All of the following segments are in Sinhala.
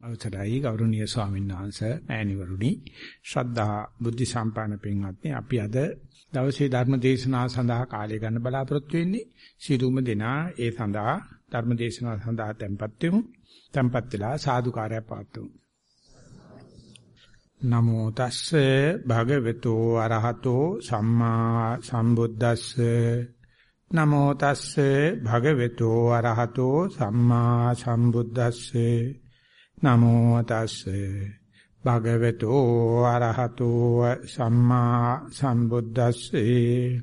අවසරයි ගෞරවනීය ස්වාමීන් වහන්සේ මෑණිවරුනි. ශ්‍රද්ධා බුද්ධ සම්පන්න පින්වත්නි අපි අද දවසේ ධර්ම දේශනාව සඳහා කාලය ගන්න බලාපොරොත්තු වෙන්නේ. සිරුම දෙනා ඒ සඳහා ධර්ම දේශනාව සඳහා tempත් වෙමු. tempත් වෙලා සාදුකාරය පාත්තුමු නමෝ තස්සේ භගවතු අරහතෝ සම්මා සම්බුද්දස්සේ. නමෝ තස්සේ භගවතු අරහතෝ සම්මා සම්බුද්දස්සේ. නමෝ තස්සේ. භගවතු අරහතෝ සම්මා සම්බුද්දස්සේ.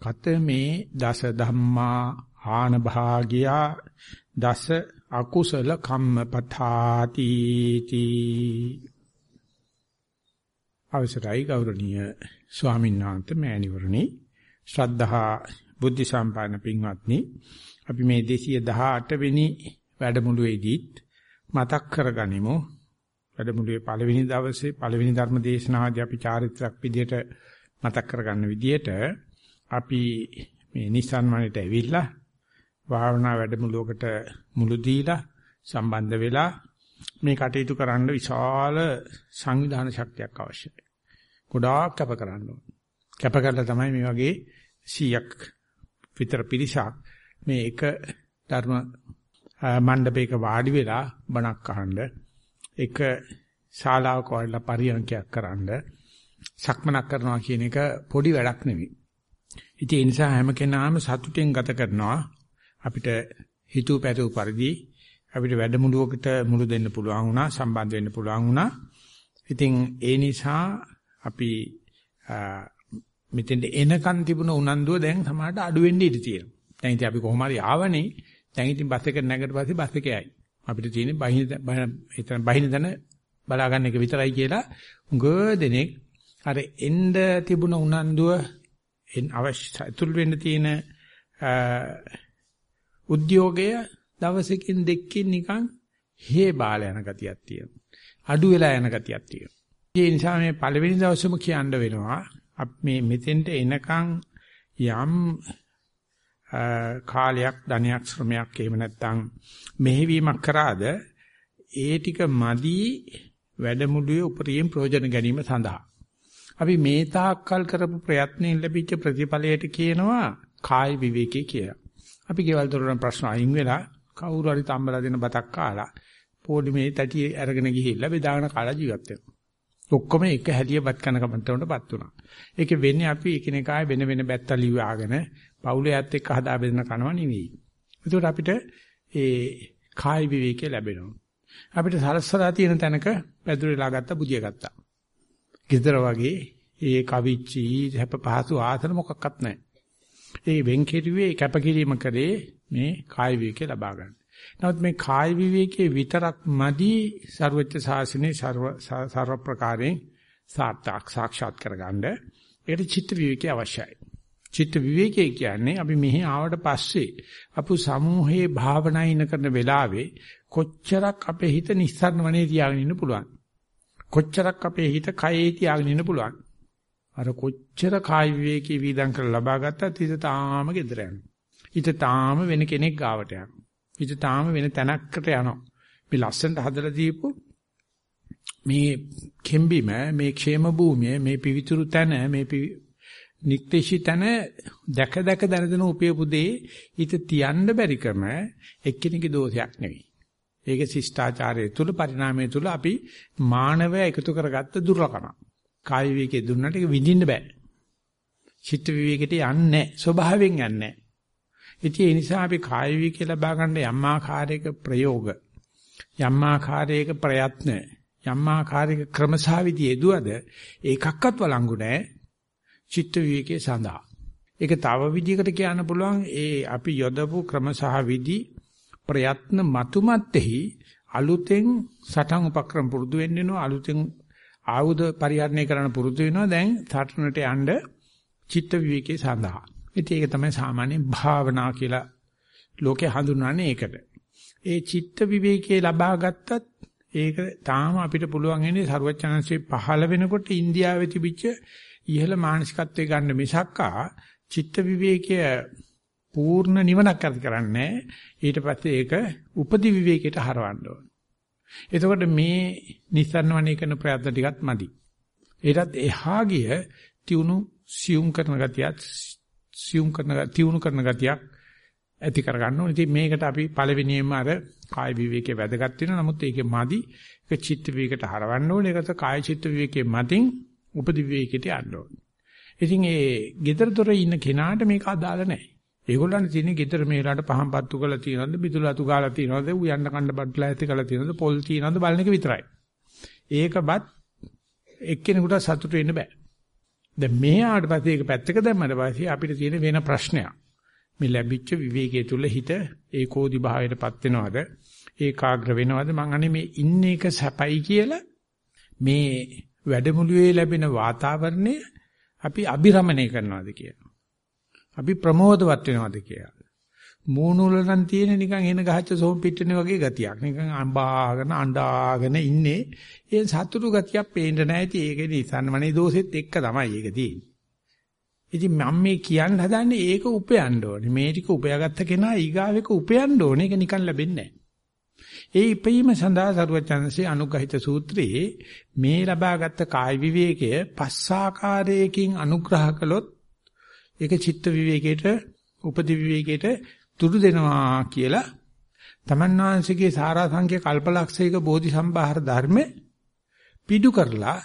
කතමේ දස ධම්මා ආන භාගියා දස අකුසල කම්මපතාති තී. අවසරයි ගෞරවනීය ස්වාමීන් වහන්සේ මෑණිවරණි. ශ්‍රද්ධහා බුද්ධ සම්පන්න පින්වත්නි අපි මේ 218 වෙනි වැඩමුළුවේදීත් මතක් කරගනිමු වැඩමුළුවේ පළවෙනි දවසේ පළවෙනි ධර්ම දේශනාවදී අපි චාරිත්‍රාක් විදියට මතක් කරගන්න විදියට අපි මේ නිසන් වනට ඇවිල්ලා භාවනා වැඩමුළුවකට මුළු දීලා සම්බන්ධ වෙලා මේ කටයුතු කරන්න විශාල සංවිධාන ශක්තියක් අවශ්‍යයි. ගොඩාක් කැප කරන්න ඕන. කැප කරලා තමයි මේ වගේ 100ක් විතර පිරිසක් මේ එක ධර්ම මණ්ඩපයක වාඩි වෙලා බණක් අහන්න එක ශාලාවක වඩලා පරියන්කයක් කරන්න සක්මනක් කරනවා කියන එක පොඩි වැඩක් නෙවෙයි. ඉතින් ඒ නිසා හැම කෙනාම සතුටෙන් ගත කරනවා අපිට හිතුව පැතුව පරිදි අපිට වැඩමුළුවකට මුළු දෙන්න පුළුවන් වුණා සම්බන්ධ වෙන්න පුළුවන් වුණා. ඉතින් ඒ නිසා අපි මෙතෙන්ට එනකන් තිබුණ උනන්දුව දැන් සමහරට අඩු වෙන්න ඉඩ තියෙනවා. දැන් ඉතින් අපි කොහොම හරි ආවනේ. දැන් ඉතින් බස් එක නැගට පස්සේ බස් එකේ ආයි. අපිට තියෙන්නේ බහින එතන බහින දන බලා ගන්න එක විතරයි කියලා උඟ දෙනෙක් අර එන්න තිබුණ උනන්දුව එන් අවශ්‍ය අතුල් වෙන්න තියෙන උද්‍යෝගය දවසකින් දෙකකින් නිකන් හේ බාල යන ගතියක් තියෙනවා. අඩු වෙලා යන ගතියක් තියෙනවා. ඒ නිසා මේ පළවෙනි දවසේම කියන්න වෙනවා අපි මේ මෙතෙන්ට එනකන් යම් කාලයක් ධනයක් ශ්‍රමයක් එහෙම නැත්නම් මෙහෙවීමක් කරාද ඒ ටික මදි වැඩමුළුවේ උපරිම ප්‍රයෝජන ගැනීම සඳහා අපි මේ තාක්කල් කරපු ප්‍රයත්නයෙන් ලැබිච්ච ප්‍රතිඵලයට කියනවා කාය විවේකී කියලා. අපි ගෙවල් දොරන ප්‍රශ්න අයින් වෙලා කවුරු හරි තම්බලා දෙන බතක් කාලා පොලිමේ තටි අරගෙන ගිහිල්ලා බෙදාගෙන කාලා ජීවත් වෙනවා. ඔක්කොම එක හැලියපත් කරන කමන්ටවටපත් වුණා. ඒකේ වෙන්නේ අපි එකිනෙකාය වෙන වෙන බැත්තා ලිවාගෙන පවුලේ ඇත් එක්ක හදා බෙදන කනවා නෙවෙයි. ඒකට අපිට ඒ කායි විවේකේ ලැබෙනවා. අපිට සරස්සලා තියෙන තැනක පැදුරේලා ගත්ත බුදිය ගත්තා. ගෙදර වගේ ඒ කවිච්චි හැප පහසු ආතන මොකක්වත් නැහැ. ඒ වෙන් කෙරුවේ කැපකිරීම කරේ මේ කායි විවේකේ ලබා ගන්න. නමුත් මේ කායි විවේකයේ විතරක් මදි ਸਰවච්ඡ සාසනේ ਸਰව ਸਰව ප්‍රකාරයෙන් සාර්ථක සාක්ෂාත් කරගන්න. ඒකට චිත්ත විවේකයේ අවශ්‍යයි. චිත්ත විවේකයේ කියන්නේ අපි මෙහි ආවට පස්සේ අපු සමූහයේ භාවනා ඉන කරන වෙලාවේ කොච්චරක් අපේ හිත නිස්සාරණ වනේ තියාගෙන ඉන්න පුළුවන්. කොච්චරක් අපේ හිත කයේ තියාගෙන ඉන්න පුළුවන්. අර කොච්චර කාය විවේකී වීදම් කරලා ලබා ගත්තත් හිත තාම gedera යනවා. හිත තාම වෙන කෙනෙක් ගාවට යනවා. හිත තාම වෙන තැනකට යනවා. මේ ලස්සනට හදලා දීපු මේ කෙම්බිම මේ ക്ഷേම භූමිය මේ පිවිතුරු තැන මේ නික්තේශී තැන දැක දැක දැනදෙන උපයපු දේ හිත තියන්න බැරිකම එක්කෙනෙකුගේ දෝෂයක් නෙවෙයි. ඒක ශිෂ්ටාචාරයේ තුල පරිණාමයේ තුල අපි මානවය එකතු කරගත්ත දුර්ලකම. කාය විවේකයේ දුන්නට ඒක විඳින්න බෑ. චිත්ත විවේකයට යන්නේ නැහැ. ස්වභාවයෙන් යන්නේ නැහැ. ඉතින් ඒ නිසා අපි කාය විවේකී ලබා ගන්න යම් ආකාරයක ප්‍රයෝග යම් ආකාරයක ප්‍රයත්න යම් ආකාරයක ක්‍රමසාවිදි යෙදුවද ඒකක්වත් වළංගු නැහැ චිත්ත විවේකයේ සඳහා. ඒක තව විදිහකට කියන්න පුළුවන් ඒ අපි යොදපු ක්‍රමසහ විදි ප්‍රයත්න මතුමත්ෙහි අලුතෙන් සටන් උපක්‍රම පුරුදු වෙන්න වෙනවා අලුතෙන් ආයුධ පරිහරණය කරන්න පුරුදු වෙනවා දැන් සටනට යන්න චිත්ත විවේකයේ සඳහා. ඉතින් ඒක තමයි සාමාන්‍ය භාවනා කියලා ලෝකේ හඳුන්වන්නේ ඒකට. ඒ චිත්ත විවේකයේ ලබා ගත්තත් ඒක තාම අපිට පුළුවන් වෙන්නේ ਸਰවචනංශේ පහළ වෙනකොට ඉන්දියාවේ තිබිච්ච ඉහළ මානසිකත්වයේ ගන්න මිසක්කා චිත්ත විවේකය පූර්ණ නිවනක් ඇති කරන්නේ ඊට පස්සේ ඒක උපදි විවේකයට හරවන්න ඕන. එතකොට මේ නිස්සරණ වණේ කරන ප්‍රයත්න ටිකත් මදි. ඒකත් එහා ගිය තියුණු සියුම් කරන ගතියත් සියුම් කරන තියුණු කරන ගතියක් ඇති කර ගන්න ඕනේ. ඉතින් මේකට අපි පළවෙනියෙන්ම අර කාය විවේකයේ වැදගත් වෙනවා. නමුත් ඒකේ මදි ඒක චිත්ත විවේකයට හරවන්න ඕනේ. ඒකට කාය චිත්ත විවේකයේ මතින් උපදි විවේකයට යන්න ඕනේ. ඉතින් ඒ gedara dore ඉන්න කෙනාට මේක අදාළ නැහැ. ඒගොල්ලන්ට තියෙන්නේ gedara මේලාට පහන් පත්තු කරලා තියනවද, බිතුල අතු ගාලා තියනවද, උයන්න කන්න බඩලා ඇති කරලා තියනවද, පොල් තියනවද බලන එක විතරයි. ඒකවත් එක්කෙනෙකුට සතුටු වෙන්න බෑ. දැන් මේ ආවට පස්සේ ඒක පැත්තක දැම්මම පස්සේ අපිට තියෙන වෙන ප්‍රශ්නයක්. මේ ලැබිච්ච විවේකයේ තුල හිත ඒකෝදි භාවයටපත් වෙනවද? ඒකාග්‍ර වෙනවද? මං අනේ මේ ඉන්න එක සැපයි කියලා මේ වැඩමුළුවේ ලැබෙන වාතාවරණය අපි අබිරමණය කරනවාද කියලා. අපි ප්‍රමෝදවත් වෙනවාද කියලා. මූණුල නම් තියෙන නිකන් එන ගහච්ච සෝම් පිටිනේ වගේ ගතියක්. නිකන් අඹාගෙන අඬාගෙන ඉන්නේ. ඒ සතුටු ගතියක් පේන්න නැහැ. ඒකේ නිසන්මනේ දෝෂෙත් එක්ක තමයි ඒක තියෙන්නේ. ඉතින් මම මේ කියන්න හදන්නේ ඒක උපයන්න ඕනේ. මේ ටික උපයාගත්ත කෙනා ඊගාවෙක උපයන්න ඕනේ. ඒක නිකන් ලැබෙන්නේ ඒ ඉපීම සඳහා සරුවචන්සේ අනුග්‍රහිත සූත්‍රයේ මේ ලබාගත් කාය විවේකය පස්සාකාරයකින් අනුග්‍රහ කළොත් ඒක චිත්ත විවේකයට උපදි විවේකයට තුරු දෙනවා කියලා තමන්වාංශිකේ සාරාංශික කල්පලක්ෂයක බෝධි සම්භාර ධර්ම පිටු කරලා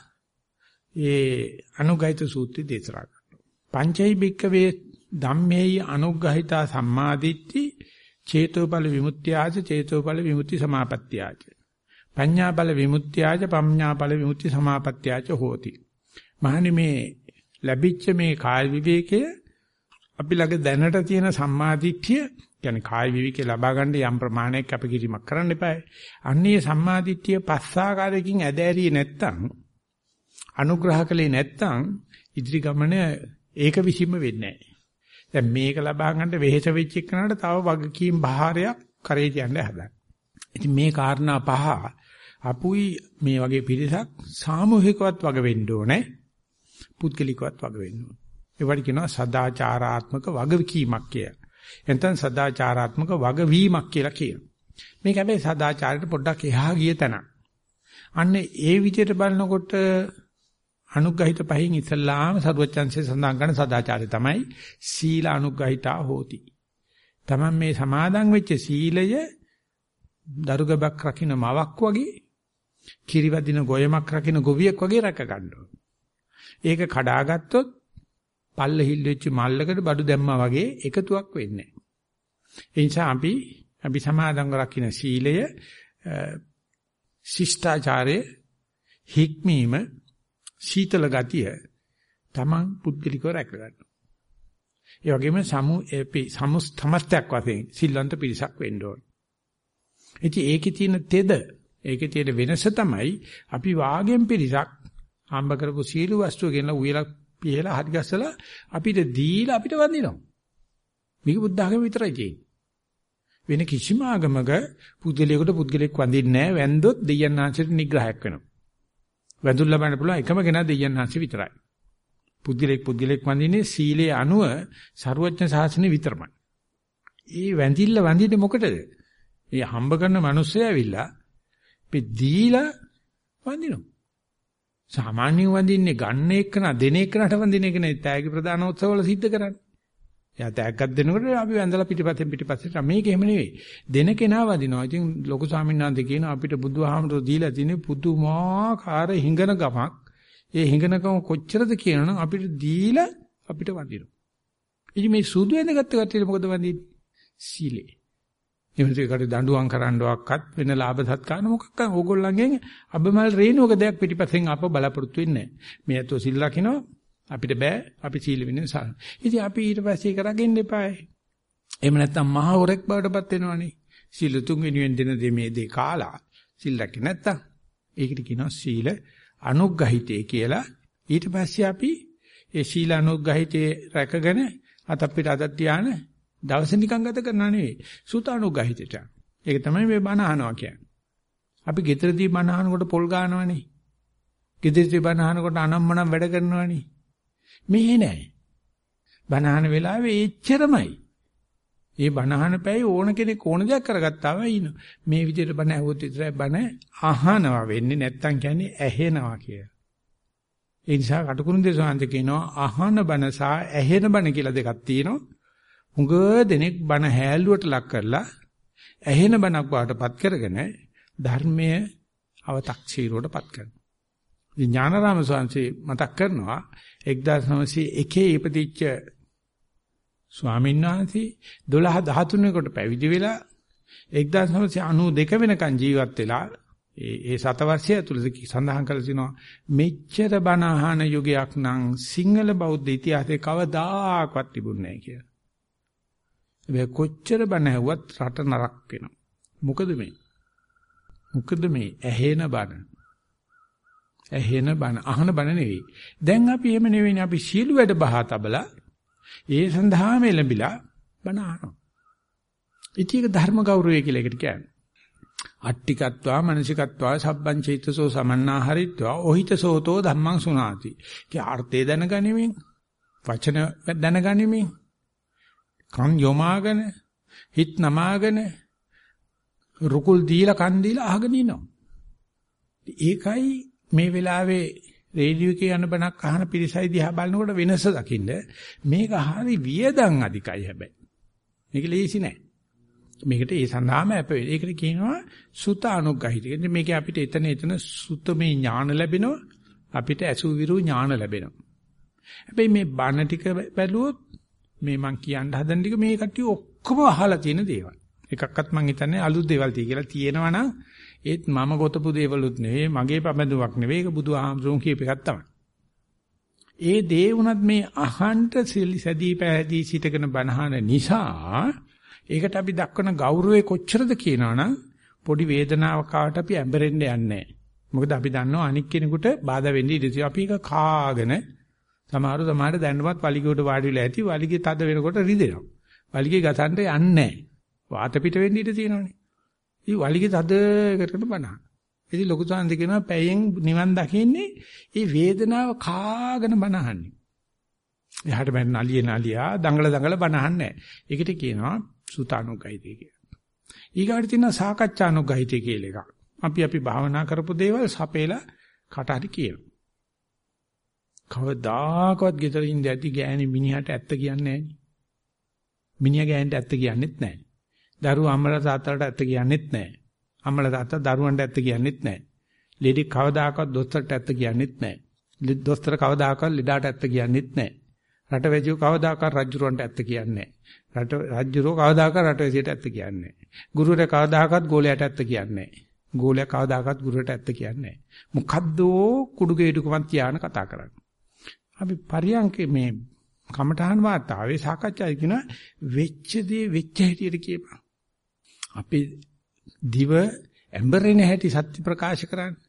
ඒ අනුග්‍රහිත සූත්‍රය දේශනා කරනවා. පංචෛ බික්කවේ ධම්මේයි අනුග්‍රහිතා සම්මාදිට්ඨි චේතෝපල විමුක්ත්‍යාච චේතෝපල විමුක්ති සමාපත්‍යාච පඤ්ඤාපල විමුක්ත්‍යාච පඤ්ඤාපල විමුක්ති සමාපත්‍යාච හෝති මහනි මේ ලැබිච්ච මේ කාය විවේකය අපි ළඟ දැනට තියෙන සම්මාදිට්ඨිය කියන්නේ කාය විවේකේ ලබා ගන්න යම් ප්‍රමාණයක් අපකිරීමක් කරන්න එපායි. අන්නේ සම්මාදිට්ඨිය පස්සාකාරයකින් ඇදෑරියේ නැත්තම් අනුග්‍රහ කළේ නැත්තම් ඉදිරි ගමන ඒක විසින්ම වෙන්නේ නැහැ. දැන් මේක ලබා ගන්නට වෙහෙස වෙච්ච එකනට තව වගකීම් බහාරයක් කරේ තියන්න හදන්න. ඉතින් මේ කාරණා පහ අපුයි මේ වගේ පිරිසක් සාමූහිකවත් වග වෙන්න ඕනේ. පුද්ගලිකවත් වග වෙන්න ඕනේ. ඒවට කියනවා සදාචාරාත්මක වගකීමක් කියලා. එතෙන් සදාචාරාත්මක වගවීමක් කියලා කියනවා. මේක හැබැයි සදාචාරයට පොඩ්ඩක් එහා ගිය තැන. අන්න ඒ විදිහට බලනකොට අනුග්‍රහිත පහින් ඉස්සල්ලාම සරුවචන්සේ සඳහන් කරන සදාචාරය තමයි සීල අනුග්‍රහිතා හෝති. Taman මේ සමාදන් වෙච්ච සීලය දරුගබක් රකින්න මවක් වගේ කිරිවදින ගොයමක් රකින්න ගොවියෙක් වගේ රැක ගන්න ඒක කඩාගත්තොත් පල්ල හිල් වෙච්ච මල්ලකට බඩු දැම්මා වගේ එකතුවක් වෙන්නේ නැහැ. ඒ නිසා අපි අපි සමාදන්ව රකින්න සීලය ශිෂ්ටාචාරයේ හික්මීම සීතල ගතිය තමන් පුද්ගලිකව රැක ගන්නවා. ඒ වගේම සමු සමු සමස්තයක් වශයෙන් සිල්වන්ත පිරිසක් වෙන්න ඕන. ඉතින් ඒකේ තියෙන තෙද ඒකේ තියෙන වෙනස තමයි අපි වාගෙන් පිරිසක් හම්බ කරපු සීල වස්තුව ගෙනලා උයලා පිහලා හරි ගස්සලා අපිට දීලා අපිට වඳිනවා. මේක බුද්ධ ආගම විතරයි තියෙන්නේ. වෙන කිසිම ආගමක පුද්ගලයෙකුට පුද්ගලෙක් වඳින්නේ නැහැ. වැන්දොත් දෙයයන් ආශ්‍රිත නිග්‍රහයක් වෙනවා. වැඳුම් ලබන්න පුළුවන් එකම කෙනා දෙයයන් ආශ්‍රිත විතරයි. පුද්ගලෙක් පුද්ගලෙක් වඳින්නේ සීලයේ අනුව ਸਰුවඥ සාසනෙ විතරමයි. ඒ වැඳිල්ල වඳින්නේ මොකටද? මේ හම්බ කරන මිනිස්සය ඇවිල්ලා අපි දීලා වඳිනවා. සාමාන්‍යයෙන් වඳින්නේ ගන්න එක්කන දෙන එක්කනට වඳින එක නේ තෑගි ප්‍රදාන උත්සවවල සිද්ධ කරන්නේ. එයා තෑග්ගක් දෙනකොට අපි වැඳලා පිටිපස්සෙන් පිටිපස්සට මේක එහෙම නෙවෙයි. දෙන කෙනා වදිනවා. ඉතින් ලොකු ස්වාමීන් වහන්සේ කියන අපිට බුදුහාමුදුරුවෝ දීලා තියෙන පුදුමාකාර හිඟන ගමක්. ඒ හිඟනකම කොච්චරද කියනනම් අපිට දීලා අපිට වදිනවා. ඉතින් මේ සුදු ඇඳගත්ත කට්ටිය මොකද වදින්නේ? සීලේ. එමෙතේකට දඬුවම් කරන්නවක්වත් වෙන ලාභ සත්කාර මොකක්ද ඕගොල්ලන්ගෙන් අබමල් රේණුවක දෙයක් පිටිපස්සෙන් අප බලාපොරොත්තු වෙන්නේ නැහැ. මේ අතෝ සිල් ලකිනවා අපිට බෑ අපි සීල විනය සාර. ඉතින් අපි ඊට පස්සේ කරගෙන ඉපායි. එහෙම නැත්නම් මහ හොරෙක් බවටපත් වෙනවනේ. සීල තුන් වෙනුවෙන් දෙන දේ මේ දේ කාලා සීල් රැකේ නැත්තම් ඒකට කියනවා සීල අනුග්‍රහිතේ කියලා. ඊට පස්සේ අපි ඒ සීල අනුග්‍රහිතේ රැකගෙන අත අපිට අත තියාන දවස නිකන් ගත කරනා නෙවෙයි. සුතානුග්‍රහිතට. ඒක තමයි මේ බණ අහනවා කියන්නේ. අපි ගෙදරදී බණ අහනකොට පොල් ගන්නවනේ. ගෙදරදී බණ අහනකොට අනම්මනම් වැඩ කරනවනේ. මෙහෙ නෑ. බණහන වෙලාවේ එච්චරමයි. ඒ බණ අහන පැයි ඕන කෙනෙක් ඕන දෙයක් කරගත්තා වයි ඉන්න. මේ විදිහට බණ ඇහුවොත් විතරයි බණ අහනවා වෙන්නේ නැත්තම් කියන්නේ ඇහෙනවා කියලා. ඒ නිසා කටුකුරුන් දේශාන්ත කියනවා අහන බණ සහ ඇහෙන බණ කියලා දෙකක් තියෙනවා. හුඟ දෙනෙක් බණ හැල්ලුවට ලක් කරලා ඇහෙන බණක් වාටපත් කරගෙන ධර්මයේ අව탁සීරුවටපත් කරනවා. ඥානාරාම ස්වාමීන් මතක් කරනවා 1901 ඉපදිච්ච ස්වාමීන් වහන්සේ 12 13 කට පැවිදි වෙලා 1992 වෙනකන් ජීවත් වෙලා ඒ ඒ සතවර්ෂය ඇතුළත සඳහන් කරලා තිනවා මෙච්චර බණ අහන යුගයක් නම් සිංහල බෞද්ධ ඉතිහාසයේ කවදාකවත් තිබුණේ නැහැ කියලා. ඒ කොච්චර බණ ඇහුවත් රට නරක වෙනවා. මොකද මේ? මොකද මේ ඇහෙන බණ? ඇහෙන බණ අහන බණ නෙවෙයි. දැන් අපි එහෙම නෙවෙයිනේ අපි සීළු වැඩ බහා තබලා ඒ සඳහාම එළඹිලා බණ අහනවා. ඉතින් ඒක ධර්ම ගෞරවය කියලා එකට කියන්නේ. අට්ටිකත්වා මනසිකත්වා සබ්බං චෛතසෝ සමන්නාහරිත්වා ඔහිතසෝතෝ ධම්මං සුනාති. කිය අර්ථය දැනගනිමින් වචන දැනගනිමින් කන් යොමාගෙන හිත නමාගෙන රුකුල් දීලා කන් දීලා අහගෙන ඉනවා. ඒකයි මේ වෙලාවේ රේඩියෝ එකේ යන බණක් අහන පිරිසයි දිහා බලනකොට වෙනස දකින්න මේක හරි වියදම් අධිකයි හැබැයි. මේක ලේසි නෑ. මේකට ඒ සඳහාම අප ඒකට කියනවා සුත අනුග්‍රහිත. මේක අපිට එතන එතන සුතමේ ඥාන ලැබෙනවා. අපිට අසු විරු ඥාන ලැබෙනවා. හැබැයි මේ බණ ටික බැලුවොත් මේ මං කියන්න හදන ටික මේ කට්ටිය ඔක්කොම අහලා තියෙන දේවල්. එකක්වත් මං හිතන්නේ අලුත් දේවල් tie කියලා තියෙනවා නම් ඒත් මම ගොතපු දේවලුත් නෙවෙයි මගේ පබඳුවක් නෙවෙයි ඒක බුදුහාමුදුරුන් කියප එකක් තමයි. ඒ දේ වුණත් මේ අහන්ට සැදී පැහැදී සිටගෙන බනහන නිසා ඒකට අපි දක්වන ගෞරවය කොච්චරද කියනවනම් පොඩි වේදනාවක් ආවට අපි ඇඹරෙන්න යන්නේ මොකද අපි දන්නවා අනික් කෙනෙකුට බාධා වෙන්න ඉඩ තියෙනවා. අපි ඒක කාගෙන සමහරු සමහර දැන්නවත් වලිගයට වාඩි වෙලා ඇති වලිගේ තද වෙනකොට රිදෙනවා. වලිගේ ගසන්න යන්නේ නැහැ. වාත පිට වෙන්න ඉඩ තියෙනවනේ. ඉතින් වලිගේ තද කරකට බනහන. ඉතින් ලොකු සාන්ති කියනවා පැයෙන් නිවන් දකින්නේ ඒ වේදනාව කාගෙන බනහන්නේ. එහාට බැන්න නලිය නලියා දඟල දඟල බනහන්නේ නැහැ. ඒකට කියනවා සුතානුග්ගයිතය කියලා. ඊගාට තියෙනවා සාකච්ඡානුග්ගයිතය කියලා එකක්. අපි අපි භාවනා කරපු දේවල් සපේලා කට හරි කියනවා. කවදාකවත් ගෙදර ඉඳි ගෑණි මිනිහට ඇත්ත කියන්නේ නැහැ. මිනිහා ගෑණිට ඇත්ත කියන්නේත් නැහැ. දරුවා අම්මලා තාත්තලාට ඇත්ත කියන්නෙත් නැහැ. අම්මලා තාත්තා දරුවන්ට ඇත්ත කියන්නෙත් නැහැ. ලෙඩි කවදාකවත් දොස්තරට ඇත්ත කියන්නෙත් නැහැ. දොස්තර කවදාකවත් ලෙඩාට ඇත්ත කියන්නෙත් නැහැ. රටවැසියෝ කවදාකවත් රජුරවන්ට ඇත්ත කියන්නේ නැහැ. රට රජුරෝ කවදාකවත් රටවැසියට ඇත්ත කියන්නේ නැහැ. ගුරුවරයා කවදාකවත් ගෝලයට ඇත්ත කියන්නේ නැහැ. ගෝලයා කවදාකවත් ගුරුවරට ඇත්ත කියන්නේ නැහැ. මොකද්දෝ කුඩු ගේඩුකමක් තියාන කතා කරන්නේ. අපි පරියන්කේ මේ කමඨහන් වාතාවේ සාකච්ඡායි කියන වෙච්ච දේ වෙච්ච හැටියට කියපන්. අපේ දිව ඇඹරෙන හැටි සත්‍ය ප්‍රකාශ කරන්නේ.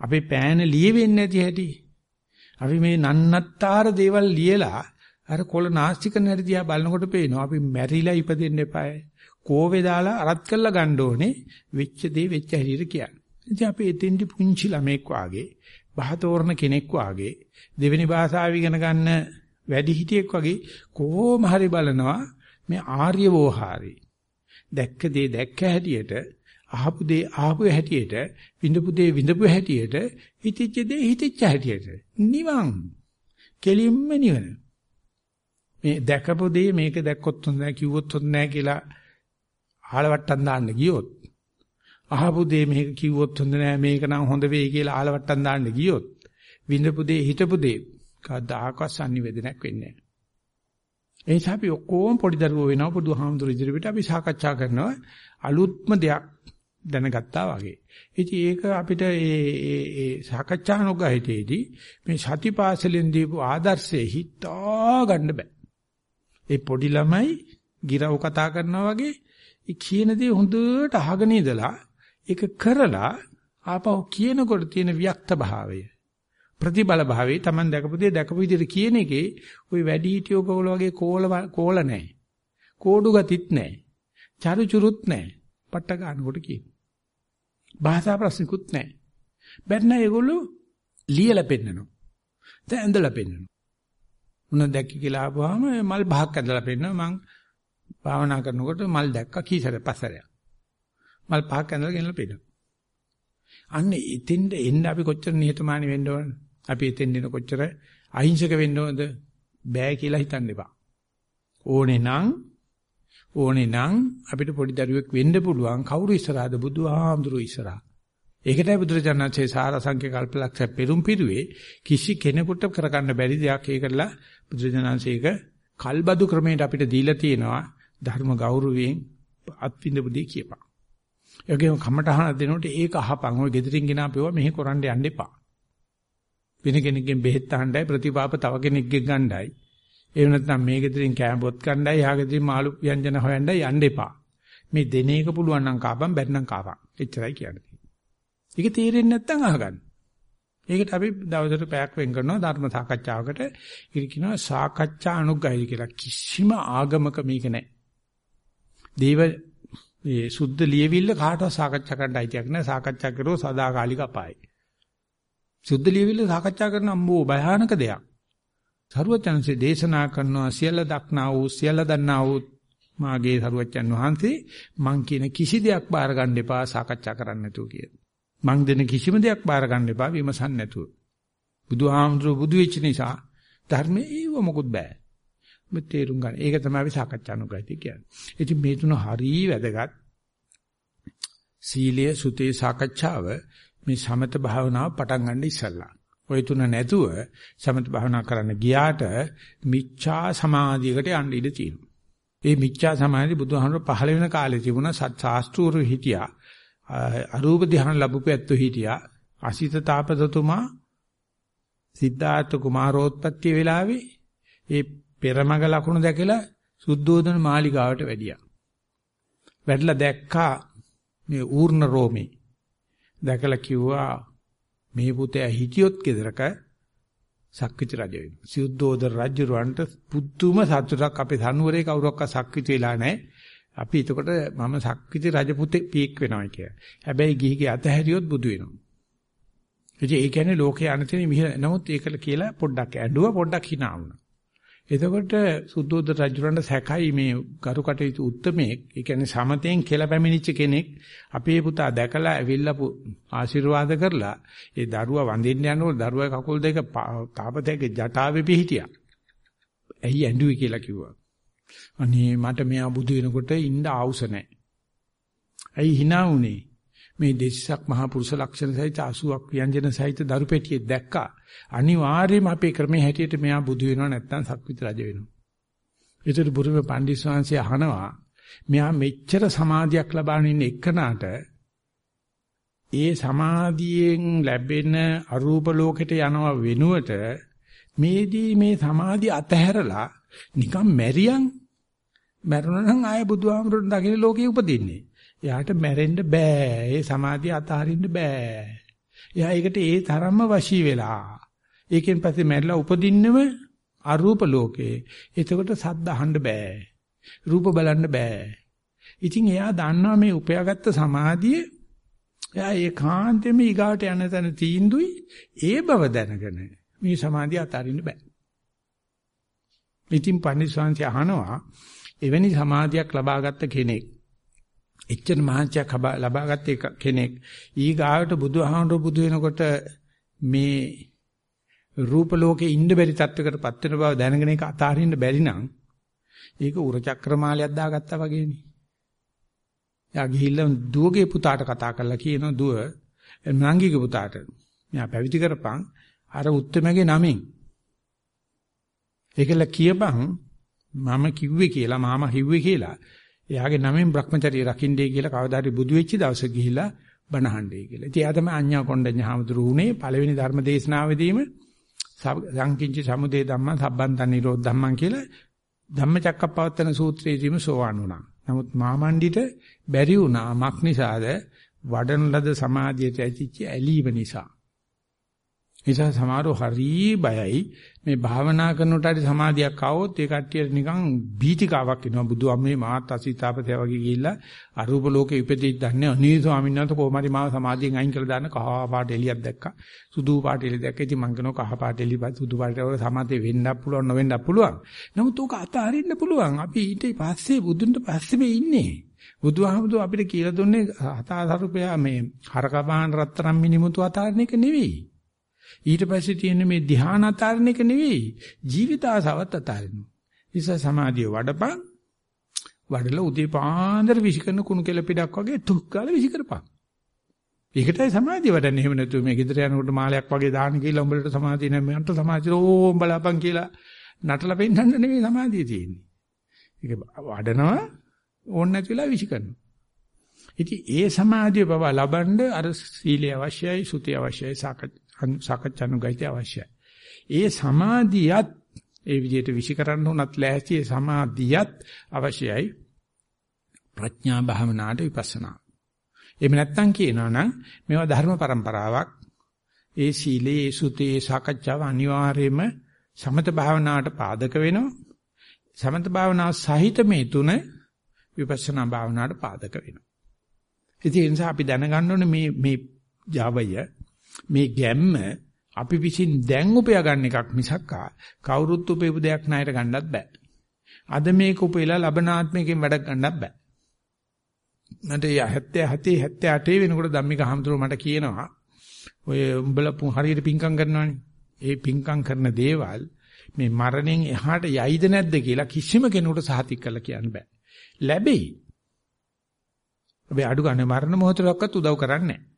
අපේ පෑන ලියෙන්නේ නැති හැටි. අපි මේ නන්නත්තර දේවල් ලියලා අර කොළ නාස්ති කරන හැටි දිහා බලනකොට පේනවා අපි මැරිලා ඉපදෙන්න එපායි. කෝවේ දාලා අරත් කරලා ගන්න ඕනේ වෙච්ච දේ වෙච්ච හැටියට කියන්නේ. ඉතින් අපි එතෙන්දි පුංචි ළමෙක් වාගේ බහතෝරන කෙනෙක් වාගේ දෙවෙනි භාෂාව ඉගෙන ගන්න වැඩි හිටියෙක් වගේ කොහොම හරි බලනවා මේ ආර්ය වෝහාරී දැක්ක දේ දැක්ක හැටියට අහපු දේ අහපු හැටියට විඳපු දේ විඳපු හැටියට හිතච්ච දේ හිතච්ච හැටියට. නිවන්. කෙලින්ම නිවන. මේ දැකපු දේ මේක දැක්කොත් හොඳ නැහැ කිව්වොත් හොඳ නැහැ කියලා ආලවට්ටම් දාන්න ගියොත් අහපු දේ මේක කිව්වොත් හොඳ නැහැ මේක නම් හොඳ වෙයි කියලා ආලවට්ටම් දාන්න ගියොත් විඳපු දේ හිතපු දේ කවදාකවත් sannivedanayak වෙන්නේ නැහැ ඒ නිසා අපි ඔක්කොම පොඩි දරුවෝ වෙනවා බුදුහාමුදුරු ඉදිරියට අපි සාකච්ඡා කරනවා අලුත්ම දෙයක් දැනගත්තා වගේ. ඉතින් ඒක අපිට ඒ ඒ ඒ සාකච්ඡානුගහිතේදී මේ සතිපාසලෙන් දීපු ආදර්ශය හිතා ගන්න බෑ. ඒ පොඩි ළමයි ගිරව් කතා කරනවා වගේ ඒ කියන දේ හොඳට අහගෙන ඉඳලා ඒක කරලා ආපහු කියනකොට තියෙන වික්ත භාවය ප්‍රතිබල භාවයේ Taman දැකපු දේ දැකපු විදිහට කියන එකේ ওই වැඩි හිටියෝ කෝල වගේ කෝල කෝල නැහැ. කෝඩු ගතිත් නැහැ. චරු චුරුත් නැහැ. පට්ට ගන්නකොට කියන. භාෂා ප්‍රශ්නිකුත් නැහැ. බැන්න ඒගොල්ලෝ ලියලා පෙන්නනවා. දැන් ඇඳලා පෙන්නනවා. මොන දැක්ක කියලා ආවම මල් බහක් ඇඳලා පෙන්නනවා මං භාවනා කරනකොට මල් දැක්ක කීසර පස්සරයක්. මල් පහක් ඇඳලා ගෙනලා පිටු. අන්න එතෙන්ද එන්න අපි කොච්චර නිහතමානී වෙන්න ඕනද? අපි එතෙන් එන කොච්චර අහිංසක වෙන්න ඕනද? බෑ කියලා හිතන්න එපා. ඕනේ නම් ඕනේ නම් අපිට පොඩි දරුවෙක් වෙන්න පුළුවන් කවුරු ඉස්සරහද බුදුහාමුදුරු ඉස්සරහ. ඒකටයි බුදුරජාණන්සේ සාරසංඛ්‍ය කල්පලක්ෂ පෙරුම් පිරුවේ කිසි කෙනෙකුට කරගන්න බැරි දෙයක් ඒකලා බුදුරජාණන්සේක කල්බදු ක්‍රමයට අපිට දීලා තියෙනවා ධර්ම ගෞරවයෙන් අත්විඳ බුදී කියපන්. ඒකේම කමටහන දෙනකොට ඒක අහපන්. ඔය gedirin ගෙනාපේවා මෙහෙ කරන්න යන්න එපා. වෙන කෙනෙක්ගෙන් බෙහෙත් අහන්නයි ප්‍රතිපාප තව කෙනෙක්ගෙන් ගන්නයි. එහෙම නැත්නම් මේ gedirin කෑමපොත් ගන්නයි, යා gedirin මාළු ව්‍යංජන හොයන්නයි යන්න එපා. මේ දෙන එක පුළුවන් නම් කාපම් බැරි නම් කාපම්. එච්චරයි කියන්නේ. ඒක තේරෙන්නේ නැත්නම් අහගන්න. ඒකට අපි දවසට පැයක් වෙන් කරනවා ධර්ම සාකච්ඡාවකට. ඒක කියනවා සාකච්ඡා අනුග්‍රහය කියලා. කිසිම ආගමක මේක නැහැ. දේව මේ සුද්ධ ලියවිල්ල කාටවත් සාකච්ඡා කරන්න අයිතියක් නැහැ. සාකච්ඡා කරුවොත් සදාකාලික අපායයි. සුද්ධ ලියවිල්ල සාකච්ඡා කරන අම්බෝ භයානක දෙයක්. සරුවචනසේ දේශනා කරනවා සියල්ල දක්නා වූ සියල්ල දන්නා වූ මාගේ සරුවචන් වහන්සේ මං කියන කිසි දෙයක් බාර ගන්න එපා සාකච්ඡා කරන්න නැතුව කියලා. මං දෙන කිසිම දෙයක් බාර ගන්න එපා විමසන්න නැතුව. බුදුහාමුදුරුවෝ බුදු වෙච්ච නිසා ධර්මයේ ඒව මොකුත් බෑ. ඔබ තේරුම් ගන්න. ඒක තමයි අපි සාකච්ඡානුගතිය කියන්නේ. ඉතින් මේ තුන හරිය වැදගත්. සීලය, සුතේ සාකච්ඡාව මේ සමත භාවනාව පටන් ගන්න ඉස්සල්ලා. ওই තුන නැතුව සමත භාවනා කරන්න ගියාට මිච්ඡා සමාධියකට යන්න ඉඩ තියෙනවා. ඒ මිච්ඡා සමාධිය බුදුහාමර පහළ වෙන කාලේ තිබුණා සත් ශාස්ත්‍රූරු හිටියා. අරූප ධ්‍යාන ලැබුපු ඇත්තෝ හිටියා. අසිත තාපසතුමා සිද්ධාර්ථ කුමාරෝත්පත්ති වෙලාවේ ඒ පෙරමග ලකුණු දැකලා සුද්ධෝදන මාලිගාවට වැඩියා. වැඩලා දැක්කා මේ ඌර්ණ රෝමේ. දැකලා කිව්වා මේ පුතේ හිටියොත් ගෙදරක සක්විති රජ වෙනවා. සුද්ධෝදන රජුරවන්ට පුදුම සතුටක් අපේ සනුවරේ කවුරක්වත් සක්විති වෙලා නැහැ. අපි එතකොට මම සක්විති රජ පුතේ පීක් වෙනවා කියලා. හැබැයි ගිහිගේ අතහැරියොත් බුදු වෙනවා. ඉතින් ඒ කියන්නේ ලෝකේ අනතිනේ මිහ නමුත් ඒකල කියලා පොඩ්ඩක් ඇඬුවා පොඩ්ඩක් hina වුණා. එතකොට සුද්ධෝද රජුරන්ට සැකයි මේ ගරු කටයුතු උත්මේ ඒ කියන්නේ සමතෙන් කියලා පැමිණිච්ච කෙනෙක් අපේ පුතා දැකලා ඇවිල්ලා ආශිර්වාද කරලා ඒ දරුවා වඳින්න යනකොට දරුවා කකුල් දෙක තාපතේගේ ජටාවේ පිහිටියා. ඇයි ඇඬුවේ කියලා කිව්වා. අනේ මට මෙයා බුදු වෙනකොට ඉන්න ආවුස නැහැ. ඇයි hina උනේ? මේ දෙස්සක් මහා පුරුෂ ලක්ෂණ සහිත 80ක් ව්‍යංජන සහිත දරු පෙට්ටියක් දැක්කා. අනිවාර්යයෙන්ම අපේ ක්‍රමයේ හැටියට මෙයා බුදු වෙනවා නැත්නම් සක්විති රජ වෙනවා. ඒතර බුරුමේ පණ්ඩිත ස්වාමීන් අහනවා මෙයා මෙච්චර සමාධියක් ලබාගෙන ඉන්න එක්කනට ඒ සමාධියෙන් ලැබෙන අරූප ලෝකෙට යනවා වෙනුවට මේදී මේ සමාධිය අතහැරලා නිකන් මැරියන් මැරුණා නම් ආය බුදුහාමුදුරන් දකින්න ලෝකේ උපදින්නේ. එයාට මැරෙන්න බෑ. ඒ සමාධිය අතහරින්න බෑ. එයා ඒකට ඒ තරම්ම වශී වෙලා. ඒකෙන් පස්සේ මැරිලා උපදින්නෙම අරූප ලෝකේ. එතකොට සද්ද අහන්න බෑ. රූප බලන්න බෑ. ඉතින් එයා දන්නවා මේ උපයාගත්ත සමාධිය එයා ඒකාන්තයෙන්ම ඊගාට යන තැන තීන්දුයි ඒ බව දැනගෙන මේ සමාධිය අතාරින්න බෑ. ඉතින් පණිස්වාංශය අහනවා එවැනි සමාධියක් ලබාගත් කෙනෙක් එච්චර මහන්සියක් ලබාගත් කෙනෙක් ඊගාවට බුදුහාමුදුරු බුදු වෙනකොට මේ රූප ලෝකේ ඉන්න බැරි තත්වයකටපත් වෙන බව දැනගෙන ඒක අතාරින්න බැරි නම් ඒක උරචක්‍රමාලයක් දාගත්තා වගේනේ. යා ගිහිල්ලා දුවගේ පුතාට කතා කරලා කියනවා දුව නංගිගේ පුතාට මෙයා පැවිදි කරපන් අර උත්තරමගේ නමින්. ඒකල කියපන් මම කිව්වේ කියලා මාමා කිව්වේ කියලා එයාගේ නමෙන් Brahmacharya රකින්නේ කියලා කවදා හරි බුදු වෙච්ච දවසක ගිහිලා බණහන්නේ කියලා. ඉතින් එයා තමයි අඤ්ඤා කොණ්ඩඤ්ඤ හාමුදුරු උනේ පළවෙනි ධර්ම දේශනාවේදීම සංකිංච සමුදේ ධම්මං සබ්බන්ත නිරෝධ ධම්මං කියලා ධම්මචක්කප්පවත්තන සූත්‍රයේදීම සෝවාන් වුණා. නමුත් මාමණ්ඩිට බැරි වුණා මක් නිසාද වඩන ලද සමාධියට ඇතිච්ච ඇලීම නිසා. නිසා සමහරව හරි බයයි. මේ භාවනා කරනකොට හරි සමාධියක් ආවොත් ඒ කට්ටියට නිකන් බීතිකාවක් එනවා. බුදු අම්මේ මාත් අසීතාපතය වගේ ගිහිල්ලා අරූප ලෝකේ ඉපදෙද්දී දන්නේ අනී ස්වාමීන් වහන්සේ කොහොමරි මාව සමාධියෙන් අයින් කරලා දාන්න. කහ පාට එළියක් දැක්කා. සුදු පාට එළිය දැක්කා. ඉතින් මං කියනවා කහ පාට එළිය සුදු පාට වල සමාධිය වෙන්නත් පුළුවන් නොවෙන්නත් පුළුවන්. නමුත් උක අතහරින්න පුළුවන්. අපි ඊට පස්සේ බුදුන්ට පස්සේ මේ ඉන්නේ. බුදුහාමුදුර අපිට කියලා දුන්නේ හතාසරුපයා මේ හරකබාන රත්තරන් මිනිමුතු අතාරින එක නෙවෙයි. ඊට පස්සේ තියෙන මේ ධ්‍යාන අතාරින එක නෙවෙයි ජීවිත ආසාවත් අතාරිනවා. නිසා සමාධිය වඩපන් වඩලා උදේ පාන්දර විසිකරන කුණු කෙල පිටක් වගේ තුක් කාලේ විසිකරපන්. ඒකටයි සමාධිය වඩන්නේ. එහෙම නැතුව මේ ගෙදර යනකොට මාලයක් වගේ දාන්න කියලා උඹලට සමාධිය නැහැ. මන්ට සමාධිය ඕම් බලපන් කියලා නටලා පෙන්නන්න නෙවෙයි සමාධිය තියෙන්නේ. ඒක වඩනවා ඕන නැති වෙලා විසිකරනවා. ඉතින් ඒ සමාධිය බව ලබන්න අර සීලය අවශ්‍යයි, සුතිය අවශ්‍යයි, සාකච්ඡානුගායිතය අවශ්‍යයි. ඒ සමාධියත් ඒ විදිහට විෂිකරන්න උනත් ලෑස්ති ඒ සමාධියත් අවශ්‍යයි ප්‍රඥා භාවනාවට විපස්සනා. එහෙම නැත්නම් කියනවා නම් මේවා ධර්ම પરම්පරාවක්. ඒ සීලේ, ඒ සුතේ, ඒ සාකච්ඡාව අනිවාර්යයෙන්ම සමත භාවනාවට පාදක වෙනවා. සමත භාවනාව සහිත මේ තුන විපස්සනා භාවනාවට පාදක වෙනවා. ඉතින් ඒ නිසා අපි දැනගන්න ඕනේ මේ මේ Javaය මේ ගැම්ම අපි විසින් දැන් උපයා ගන්න එකක් මිසක් කවුරුත් උපයපු දෙයක් ණයට ගන්නත් බෑ. අද මේක උපයලා ලබනාත්මයෙන් වැඩ ගන්නත් බෑ. මට 77 78 වෙනකොට ධම්මික හම්තුරු මට කියනවා ඔය උඹලා හරියට පිංකම් කරනවනේ. ඒ පිංකම් කරන දේවල් මේ මරණයෙන් එහාට යයිද නැද්ද කියලා කිසිම කෙනෙකුට සහතික කරලා කියන්න බෑ. ලැබෙයි. අපි අඩු ගන්න මරණ මොහොතකවත් උදව් කරන්නේ නැහැ.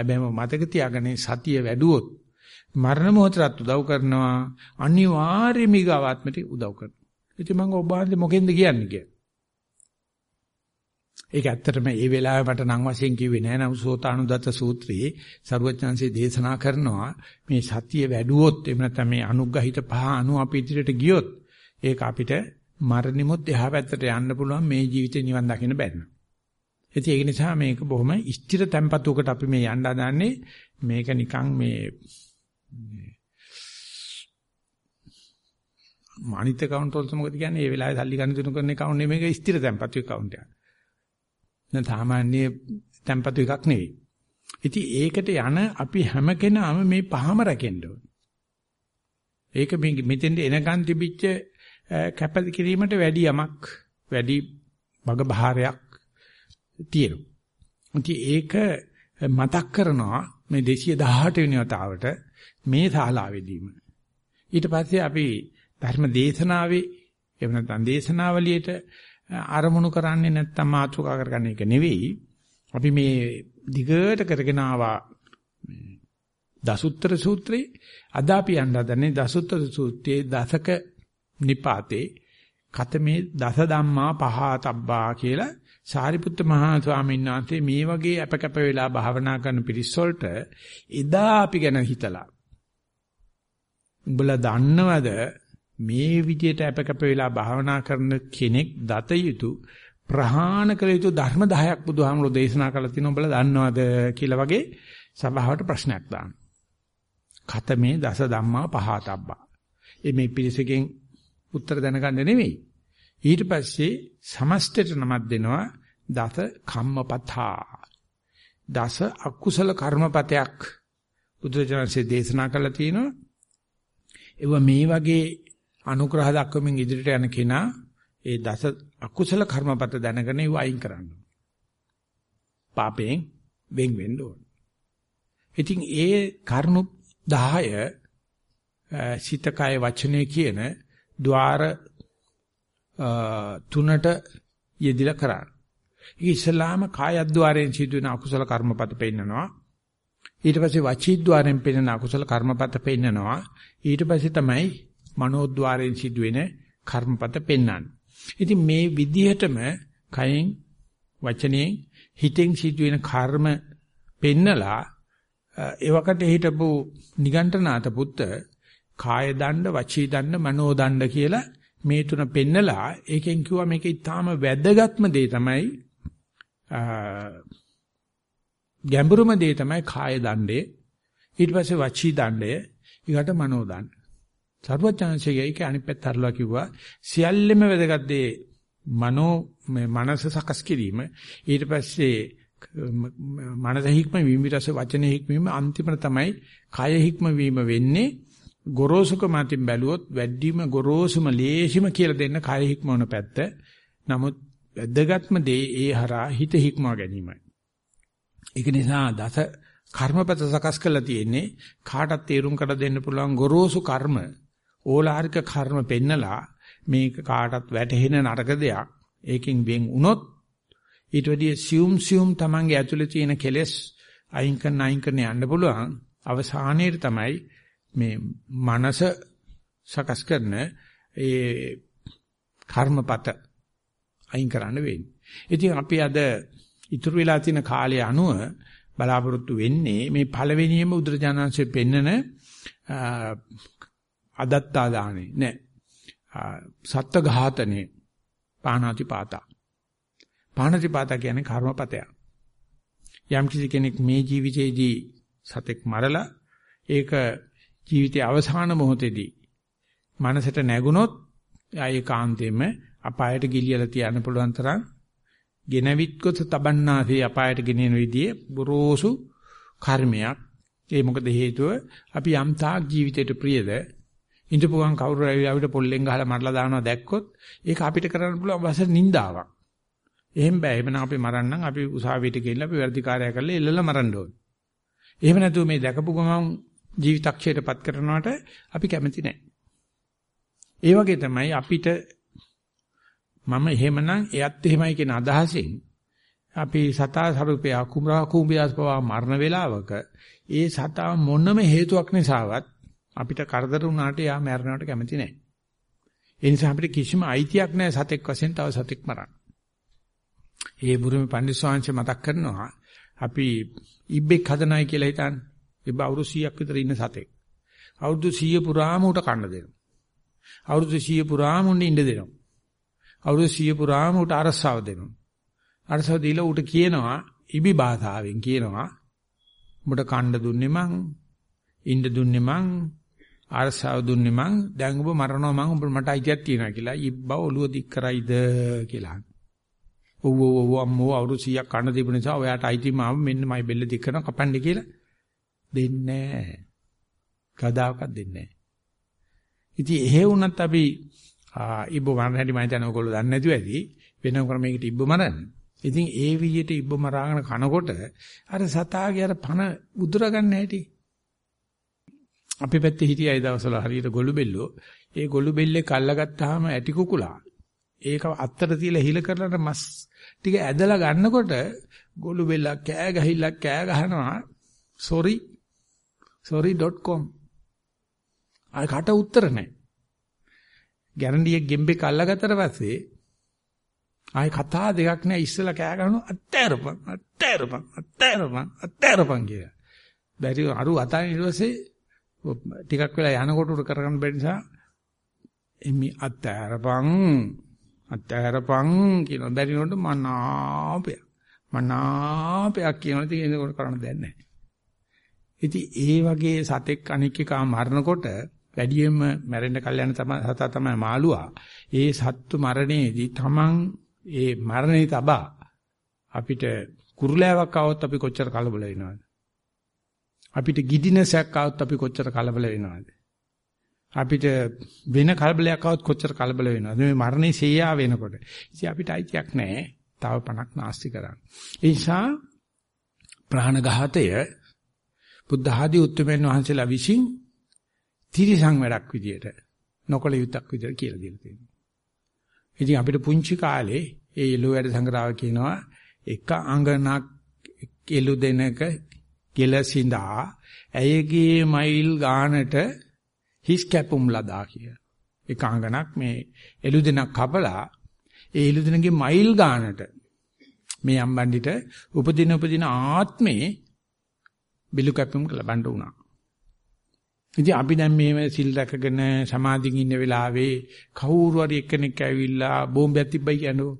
හැබැයි මතක තියාගන්න සතිය වැඩුවොත් මරණ මොහොතට උදව් කරනවා අනිවාර්යයෙන්ම ඊගාවාත්මට උදව් කරනවා. ඉතින් මම ඔබ වහන්සේ මොකෙන්ද කියන්නේ කියලා. ඒක ඇත්තටම ඒ වෙලාවේ මට නම් වශයෙන් කිව්වේ නෑ නම් සෝතානුදත්ත සූත්‍රයේ සරුවචාන්සේ දේශනා කරනවා මේ සතිය වැඩුවොත් එහෙම නැත්නම් මේ අනුග්‍රහිත පහ අනු අපි ඉදිරියට ගියොත් ඒක අපිට මරණෙමුත් එහා පැත්තට යන්න පුළුවන් මේ ජීවිතේ නිවන් දකින්න බැහැ. ඉතින් ඒක නිසා මේක බොහොම ස්ථිර tempatuකට අපි මේ යන්න හදන්නේ මේක නිකන් මේ මානිත account වලට මොකද කියන්නේ? ඒ වෙලාවේ සල්ලි ගන්න තුන කරන account නෙමෙයි මේක ස්ථිර tempatu account එකක්. දැන් සාමාන්‍ය tempatu එකක් නෙවෙයි. ඉතින් ඒකට යන අපි හැම කෙනාම මේ පහම රැකෙන්න ඕනේ. ඒක මේ මෙතෙන්ට එනකන් තිබිච්ච කැප කිරීමට වැඩි යමක් වැඩි වග බහාරයක් තියෙනවා. ඉතින් ඒක මතක් කරනවා මේ 218 වෙනි වතාවට මේ ශාලාවේදීම. ඊට පස්සේ අපි ධර්ම දේශනාවේ එහෙම නැත්නම් දේශනාවලියට ආරමුණු කරන්නේ නැත්නම් මාතෘකා කරගන්න එක නෙවෙයි. අපි මේ දිගට කරගෙන ආවා දසුත්තර සූත්‍රේ අද අපි යන්න හදන්නේ දසුත්තර සූත්‍රයේ දසක නිපාතේ කතමේ දස ධම්මා පහතබ්බා කියලා සාරිපුත්ත මහා ස්වාමීන් වහන්සේ මේ වගේ අපකැප වෙලා භාවනා කරන පිරිස් වලට එදා අපි ගැන හිතලා උඹලා දන්නවද මේ විදියට අපකැප වෙලා භාවනා කරන කෙනෙක් දත යුතු ප්‍රහාණ කළ යුතු ධර්ම 10ක් බුදුහාමුදුරෝ දේශනා කළා තියෙනවා උඹලා දන්නවද කියලා වගේ සභාවට ප්‍රශ්නයක් දාන්න. ඛතමේ දස ධම්මා පහතබ්බා. මේ පිරිසකින් උත්තර දැනගන්න නෙවෙයි. ඊට පස්සේ සමස්තයට නමක් දෙනවා දස කම්මපතා. දස අකුසල කර්මපතයක් බුදුරජාණන්සේ දේශනා කළා තියෙනවා. ඒව මේ වගේ අනුග්‍රහ දක්වමින් ඉදිරියට යන කෙනා ඒ දස අකුසල කර්මපත දැනගෙන ඒව අයින් කරන්න. පාපයෙන් වෙන් වෙන්න ඕන. ඉතින් ඒ කරුණු 10 සිත කය වචනේ කියන ద్వාර තුනට යෙදිලා කරන්නේ. ඒ ඉස්ලාම කායද්්වාරයෙන් සිදුවෙන අකුසල කර්මපත පෙන්නනවා. ඊට පස්සේ වචීද්්වාරයෙන් පෙන්නන අකුසල කර්මපත පෙන්නනවා. ඊට පස්සේ තමයි මනෝද්්වාරයෙන් සිදුවෙන කර්මපත පෙන්වන්නේ. ඉතින් මේ විදිහටම කයෙන් වචනයෙන් හිතෙන් සිදුවෙන කර්ම පෙන්නලා එවකට හිටපු නිගණ්ඨනාත පුත්ත කාය දණ්ඩ වචී දණ්ඩ මනෝ දණ්ඩ කියලා මේ තුන පෙන්නලා ඒකෙන් කිව්වා මේක ඊටාම වැදගත්ම දේ තමයි ගැඹුරුම දේ තමයි කාය දණ්ඩේ. ඊට පස්සේ වචී දණ්ඩය ඊකට මනෝ දණ්ඩ. සර්වඥාන්සේගේ ඒක අනිත් පැත්ත හරලා කිව්වා සියල්ලෙම වැදගත් දේ මනෝ මේ මනස සකස් කිරීම ඊට පස්සේ මනස හික්ම වීම ඊට පස්සේ වචන හික්මීම අන්තිමට තමයි කය හික්ම වීම වෙන්නේ ගොරෝසුකම අතින් බැලුවොත් වැඩිම ගොරෝසුම ලේසිම කියලා දෙන්න කය හික්මවන පැත්ත. නමුත් වැදගත්ම දේ ඒ හරහා හිත හික්මවා ගැනීමයි. ඒක නිසා දස කර්මපත සකස් කරලා තියෙන්නේ කාටත් තේරුම් කර දෙන්න පුළුවන් ගොරෝසු කර්ම ඕලාරික කර්ම පෙන්නලා මේක කාටත් වැටහෙන නරක දෙයක්. ඒකෙන් වෙන් වුණොත් ඊට වැඩිය සියුම් සියුම් Tamange ඇතුලේ තියෙන කෙලෙස් අයින් කරන අයින් කරන යන්න පුළුවන්. අවසානයේට තමයි මේ මනස සකස් කරන ඒ කර්මපත අයින් කරන්න වෙන්නේ. ඉතින් අපි අද ඉතුරු වෙලා තියෙන කාලය අනුව බලාපොරොත්තු වෙන්නේ මේ පළවෙනියම උද්‍රජානංශයෙන් පෙන්නන අදත්තා දානේ නෑ. සත්ත්ව ඝාතනේ පාණාති පාතා. පාණාති පාතා කියන්නේ කර්මපතයක්. යම් කිසි කෙනෙක් මේ ජීවිතේදී සතෙක් මරලා ඒක ජීවිතයේ අවසාන මොහොතේදී මනසට නැගුණොත් ආයේකාන්තයෙන්ම අපායට ගිලියලා තියන්න පුළුවන් තරම් ගෙනවිත් කොට තබන්නාසේ අපායට ගෙනියන විදිහේ බොරෝසු කර්මයක්. ඒ මොකද හේතුව අපි යම් තාක් ජීවිතයට ප්‍රියද ඉඳපුවන් කවුරු හරි අපිට පොල්ලෙන් ගහලා මරලා දානවා දැක්කොත් ඒක අපිට කරන්න පුළුවන් වසර නින්දාවක්. එහෙම බෑ. එහෙම නම් අපි මරන්නම් අපි උසාවියට ගිහිල්ලා අපි වැඩි කාර්යය කරලා එල්ලලා මරන්න ඕනේ. එහෙම නැතුව මේ දැකපු ගමන් ජීවිතක්ෂයටපත් කරනවට අපි කැමති නැහැ. ඒ වගේ තමයි අපිට මම එහෙමනම් එයත් එහෙමයි කියන අදහසෙන් අපි සතා සරුපය කුමරා කුඹියස් පවා මරණ වේලාවක ඒ සතා මොනම හේතුවක් නිසාවත් අපිට කරදර වුණාට යා මැරෙනවට කැමති නැහැ. ඒ නිසා අපිට කිසිම අයිතියක් නැහැ සතෙක් වශයෙන් තව සතෙක් මරන්න. ඒ බුරුමේ පඬිස්සවාංශ මතක් කරනවා අපි ඉබ්බෙක් හදනයි කියලා හිතන්නේ. ඉබ්බ අවුරුදු 100ක් විතර ඉන්න සතෙක්. අවුරුදු 100 පුරාම උට කන්න දෙනවා. අවුරුදු 100 පුරාම උන්න ඉන්න දෙනවා. අවුරුදු 100 පුරාම උට අරසාව දෙනවා. අරසාව දීලා උට කියනවා ඉබි භාෂාවෙන් කියනවා උඹට කන්න දුන්නේ මං ඉන්න දුන්නේ මං අරසාව දුන්නේ මං දැන් ඔබ මරනවා මං ඔබ මට අයිතියක් තියෙනවා කියලා ඉබ්බා ඔළුව දික් කරයිද කියලා. ඔව් ඔව් ඔව් අම්මෝ අවුරුදු 100ක් කන්න තිබුණ නිසා ඔයාට අයිති මාව මෙන්න මයි බෙල්ල දික් කරනවා කපන්නේ කියලා දෙන්නේ නැහැ. කදාකවත් දෙන්නේ නැහැ. ඉතින් එහෙ වුණත් අපි ඉබ්බ මරන්න හැටි මම හිතන්නේ ඔයගොල්ලෝ දන්නේ නැතුව ඇති වෙන ක්‍රමයකට ඉබ්බ මරන්න. ඉතින් ඒ විදිහට ඉබ්බ මරාගෙන කනකොට අර සතාගේ අර පන උදුර ගන්න හැටි. අපි පැත්තේ හිටියයි දවසවල හරියට ගොළු බෙල්ලෝ. ඒ ගොළු බෙල්ලේ කල්ලාගත්තාම ඇටි කුකුලා ඒක අත්තර තියලා හිල කරලා මස් ටික ඇදලා ගන්නකොට ගොළු බෙල්ලක් කෑ ගහිල්ලක් කෑ ගහනවා sorry sorry.com ආය කට උත්තර නැහැ. ගැරන්ඩියෙක් ගෙම්බෙක් අල්ලගත්තට පස්සේ ආයේ කතා දෙකක් නෑ ඉස්සලා කෑ ගහනවා අත්තෑරපන් අත්තෑරපන් අත්තෑරපන් අත්තෑරපන් කියලා. බැරි අරු අතන ඊට පස්සේ ටිකක් වෙලා යනකොට උඩ කරගන්න බැරි නිසා එමි අත්තෑරපන් අත්තෑරපන් කියන බැරි නෝට මනාපය මනාපයක් කියනවා ඉතින් ඒක කරන්න දෙයක් නැහැ. ඉතින් ඒ වගේ සතෙක් අනික් එකා මරනකොට වැඩියෙන්ම මැරෙන්න කල් යන තමයි සතා තමයි මාළුවා. ඒ සත්තු මරණයේදී තමන් ඒ මරණය තබා අපිට කුරුලෑවක් આવොත් අපි කොච්චර කලබල වෙනවද? අපිට গিඩිනසක් આવොත් අපි කොච්චර කලබල වෙනවද? අපිට වෙන කලබලයක් આવොත් කොච්චර කලබල වෙනවද? මේ මරණේ සේයා වෙනකොට. ඉතින් අපිට අයිතියක් නැහැ. තව පණක් නාස්ති කරන්න. ඒ නිසා ප්‍රාණඝාතය බුද්ධ ආදී උත්තරමෙන් වහන්සේලා විසින් තිරිසං වැඩක් විදියට නොකල යුත්තක් විදියට කියලා දෙලා තියෙනවා. ඉතින් අපිට පුංචි කාලේ ඒ එළු වැඩ සංග්‍රහව කියනවා එක අඟනක් එළු දෙනක කෙලසින්දා ඇයගේ මයිල් ගානට හිස් කැපුම් ලදා කිය. එක අඟනක් මේ එළු දෙනක් කපලා ඒ එළු දෙනගේ මයිල් ගානට මේ අම්බණ්ඩිට උපදින උපදින ආත්මේ බිලු කැපුම් ලබන්න උනා. ඉතින් අපි දැන් මේ සිල් රැකගෙන සමාධින් ඉන්න වෙලාවේ කවුරු හරි එක්කෙනෙක් ඇවිල්ලා බෝම්බයක් තිබ්බයි කියනෝ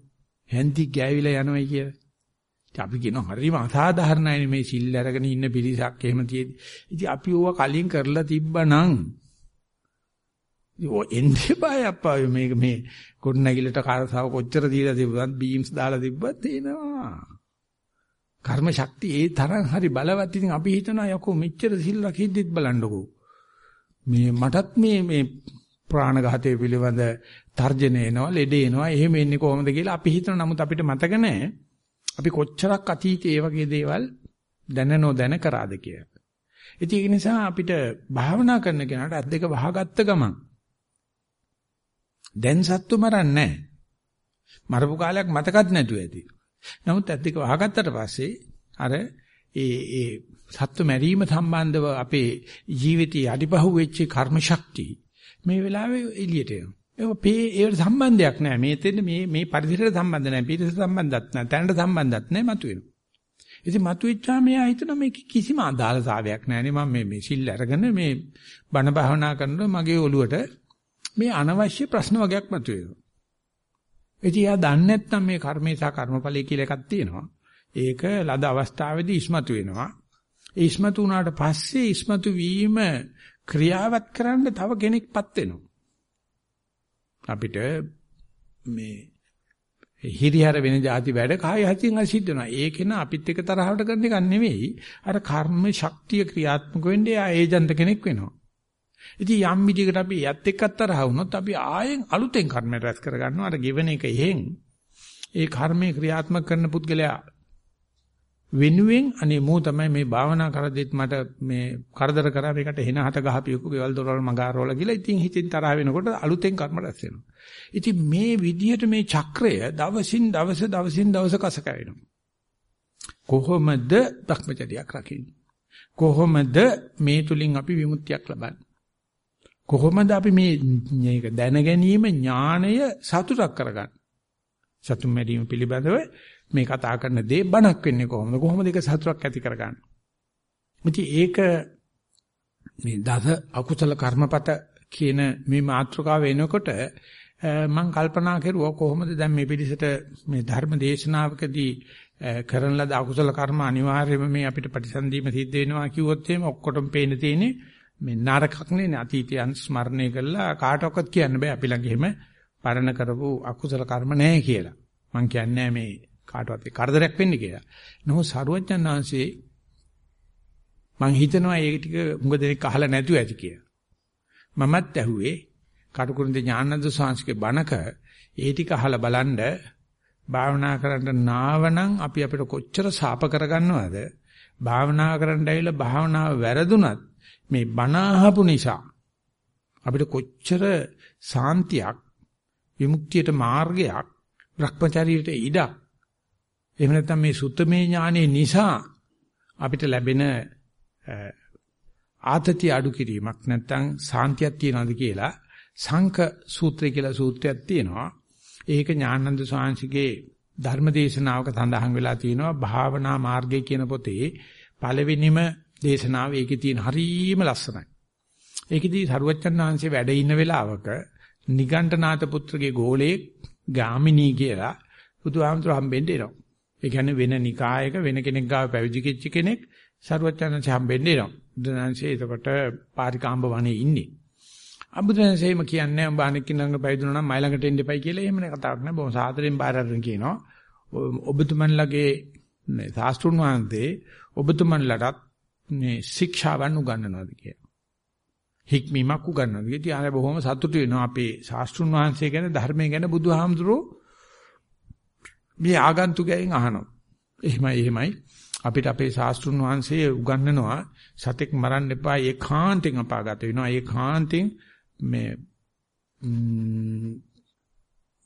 හැන්දි ගෑවිලා යනවයි කියලා. අපි කියනවා හරිම අසාධාරණයි මේ සිල් අරගෙන ඉන්න පිරිසක් එහෙම තියෙදි. ඉතින් අපි ඕවා කලින් කරලා තිබ්බනම් ඔය එන්නේ බය අප්පා මේක මේ කොණ්ණැගිලට කාරසාව කොච්චර දීලා තිබ්බත් බීම්ස් දාලා තිබ්බත් එනවා. කර්ම ශක්තිය ඒ තරම් හරි බලවත් ඉතින් අපි හිතනවා යකෝ මෙච්චර සිල් රකිද්දිත් බලන්නකෝ. මේ මටත් මේ මේ ප්‍රාණඝාතය පිළිබඳ තර්ජන එනවා, ලෙඩ එනවා, එහෙම එන්නේ කොහොමද කියලා අපි හිතන නමුත් අපිට මතක නැහැ. අපි කොච්චරක් අතීතයේ ඒ වගේ දේවල් දැන නොදැන කරාද කියලා. ඉතින් ඒක නිසා අපිට භාවනා කරන කෙනාට අත් දෙක වහගත්ත ගමන් දැන් සත්තු මරන්නේ නැහැ. මරපු කාලයක් මතකත් නැතුව ඇති. නමුත් ඇත්ත එක වහගත්තට පස්සේ අර ඒ ඒ සත්තු මැරීම සම්බන්ධව අපේ ජීවිතයේ අඩිපහුව වෙච්ච කර්ම ශක්තිය මේ වෙලාවේ එළියට එනවා. ඒක පේ ඒකට සම්බන්ධයක් නැහැ. මේ තෙන්න මේ මේ පරිසරයට සම්බන්ධ නැහැ. පිරිස සම්බන්ධත් නැහැ. තැනට සම්බන්ධත් නැහැ මතුවෙනවා. ඉතින් මතුවෙච්චාම එයා හිතනවා මේක කිසිම අදාළතාවයක් නැහැ නේ මම මේ මේ සිල් අරගෙන මේ බණ භාවනා කරනකොට මගේ ඔළුවට මේ අනවශ්‍ය ප්‍රශ්න වගේක් මතුවෙනවා. ඉතින් එයා දන්නේ නැත්නම් මේ කර්මේ සහ කර්මඵලයේ කියලා එකක් තියෙනවා. ඒක ලද අවස්ථාවේදී ඉස්මතු වෙනවා. ඒ ඉස්මතු වුණාට පස්සේ ඉස්මතු වීම ක්‍රියාවත් කරන්න තව කෙනෙක්පත් වෙනවා. අපිට මේ හිරිහැර වෙන જાති වැඩ කාය හතින් අසිද්ධ වෙනවා. ඒකේන අපිත් එක තරහවට කරන එක නෙවෙයි. අර කර්ම ශක්තිය ක්‍රියාත්මක වෙන්නේ ආ ඒජන්ත කෙනෙක් වෙනවා. ඉතින් යම් විදිහකට අපි යත් එක්කත් තරහ වුණොත් අපි ආයෙන් අලුතෙන් කර්ම රැස් කරගන්නවා. අර ගෙවන එක එහෙන් ඒ කර්මේ ක්‍රියාත්මක කරන පුද්ගලයා වෙනුවෙන් අනේ මෝ තමයි මේ භාවනා කරද්දිත් මට මේ කරදර කරා මේකට එන හත ගහපියකු ගෙවල් දොරවල් මගාරවල කියලා ඉතින් හිතින් තරහ වෙනකොට අලුතෙන් කර්ම රැස් වෙනවා. ඉතින් මේ විදිහට මේ චක්‍රය දවසින් දවස දවසින් දවස කස කැවෙනවා. කොහොමද භ්‍රමචර්යයක් රකින්නේ? කොහොමද මේ තුලින් අපි විමුක්තියක් ලබන්නේ? කොහොමද අපි මේ මේක දැන ගැනීම ඥාණය සතුටක් කරගන්නේ? සතුම් මැරීම පිළිබඳව මේ කතා කරන දේ බණක් වෙන්නේ කොහොමද? කොහොමද ඒක සතුටක් ඇති කරගන්නේ? ඉතින් ඒක මේ දස අකුසල කර්මපත කියන මේ මාතෘකාව එනකොට මම කල්පනා කරුවා කොහොමද දැන් මේ පිළිසෙට මේ ධර්ම දේශනාවකදී කරන ලද අකුසල කර්ම අනිවාර්යයෙන්ම මේ අපිට ප්‍රතිසන්දීම සිද්ධ වෙනවා කිව්වොත් එහෙම ඔක්කොටම පේන තියෙන්නේ මේ නරකක් නේ අතීතයන් ස්මරණය කළා කාටවත් කියන්න බෑ අපි ළඟ එහෙම පරණ කරපු අකුසල කර්ම නැහැ කියලා. මම කියන්නේ මේ කාටවත් කරදරයක් වෙන්නේ කියලා. නෝ සරුවඥාන් වහන්සේ මං හිතනවා ඒක ටික මුග දෙනෙක් අහලා නැතුව ඇති කියලා. මමත් ඇහුවේ කටුකුරුන්ද ඥානන්ද සාංශිකේ බණක ඒ ටික අහලා බලනද භාවනා කරන්න නාවනම් අපි අපිට කොච්චර සාප කරගන්නවද භාවනා කරන්න ඇවිල්ලා භාවනාව වැරදුනත් මේ බණ අහපු නිසා අපිට කොච්චර සාන්තියක් විමුක්තියට මාර්ගයක් භ්‍රමචාරීට ඉඩක් එහෙම නැත්නම් මේ සුත්තමේ ඥානෙ නිසා අපිට ලැබෙන ආතති අඩු කිරීමක් නැත්නම් සාන්තියක් තියනවාද කියලා සංඛ සූත්‍රය කියලා සූත්‍රයක් තියෙනවා. ඒක ඥානන්ද සාංශිකේ ධර්මදේශනාවක සඳහන් වෙලා තියෙනවා භාවනා මාර්ගය කියන පොතේ පළවෙනිම දේශනාව ඒකේ තියෙන හරීම ලස්සනයි. ඒකෙදී සරුවච්චන් වහන්සේ වැඩ ඉන්න වෙලාවක නිගණ්ඨනාත පුත්‍රගේ ගෝලයේ ගාමිනී කියලා බුදුහාමුදුර හම්බෙන්න එනවා. ඒ කියන්නේ වෙන නිකායක වෙන කෙනෙක් ගාව පැවිදි කෙච්ච කෙනෙක් සරුවච්චන්සේ හම්බෙන්න එනවා. බුදුහන්සේ එතකොට පාරිකාම්බ වනේ ඉන්නේ. අබුදුහන්සේම කියන්නේ උඹ අනික් ළඟ පැවිදුණා නම් මයි ළඟට එන්න එපයි කියලා එහෙම කතාවක් නෑ. බොහොම සාදරෙන් බාර අරගෙන කියනවා. ඔබතුමන්ලගේ මේ සාස්ත්‍රුන් වහන්සේ ඔබතුමන්ලටත් මේ ශික්ෂාවන් උගන්වනවාද කියලා. හික්මීමක් උගන්වනවා. ඉතින් ආයෙ බොහොම සතුටු වෙනවා අපේ ශාස්ත්‍රුන් වහන්සේ ගැන ධර්මය ගැන බුදුහාමුදුරෝ මේ ආගන්තුකයන් අහනවා. එහෙමයි එහෙමයි. අපිට අපේ ශාස්ත්‍රුන් වහන්සේ උගන්වනවා සතෙක් මරන්න එපා ඒකාන්තෙන් අපාගත වෙනවා. ඒකාන්තෙන් මේ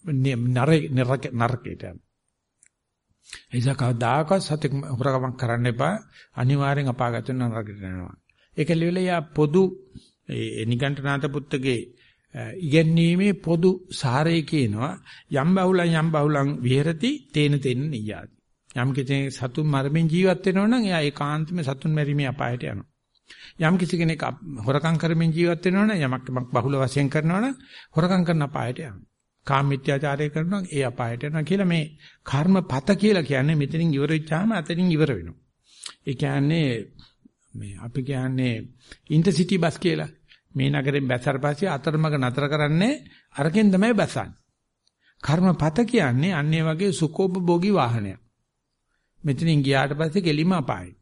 නරක නරකයට එයිසා කවදාකවත් සතෙක් හොරකමක් කරන්න එපා අනිවාර්යෙන් අපාගත වෙන නරකට යනවා ඒක ලියලා පොදු ඒ නිගණ්ඨනාත පුත්තගේ ඉගැන්වීමේ පොදු සාරය කියනවා යම් බහුලං යම් බහුලං විහෙරති තේන තේන නියාති යම් කෙනෙක් සතුන් මරමින් ජීවත් වෙනවා නම් එයා ඒකාන්තම සතුන් මැරීමේ අපායට යනවා යම් කිසි කෙනෙක් හොරකම් කරමින් ජීවත් වෙනවා නම් යමක් යමක් බහුල වශයෙන් කරනවා නම් හොරකම් කරන අපායට යනවා කාමීත්‍යාචාරය කරනවා ඒ අපායට යනවා කියලා මේ කර්මපත කියලා කියන්නේ මෙතනින් ඉවර වෙච්චාම අතනින් ඉවර වෙනවා. ඒ කියන්නේ මේ අපි කියන්නේ ඉන්ටර්සිටි බස් කියලා. මේ නගරෙන් බැස්සට පස්සේ අතරමඟ නතර කරන්නේ අරකින් තමයි බස්සන්නේ. කර්මපත කියන්නේ අන්නේ වගේ සුකෝපභෝගී වාහනයක්. මෙතනින් ගියාට පස්සේ කෙලිම අපායයි.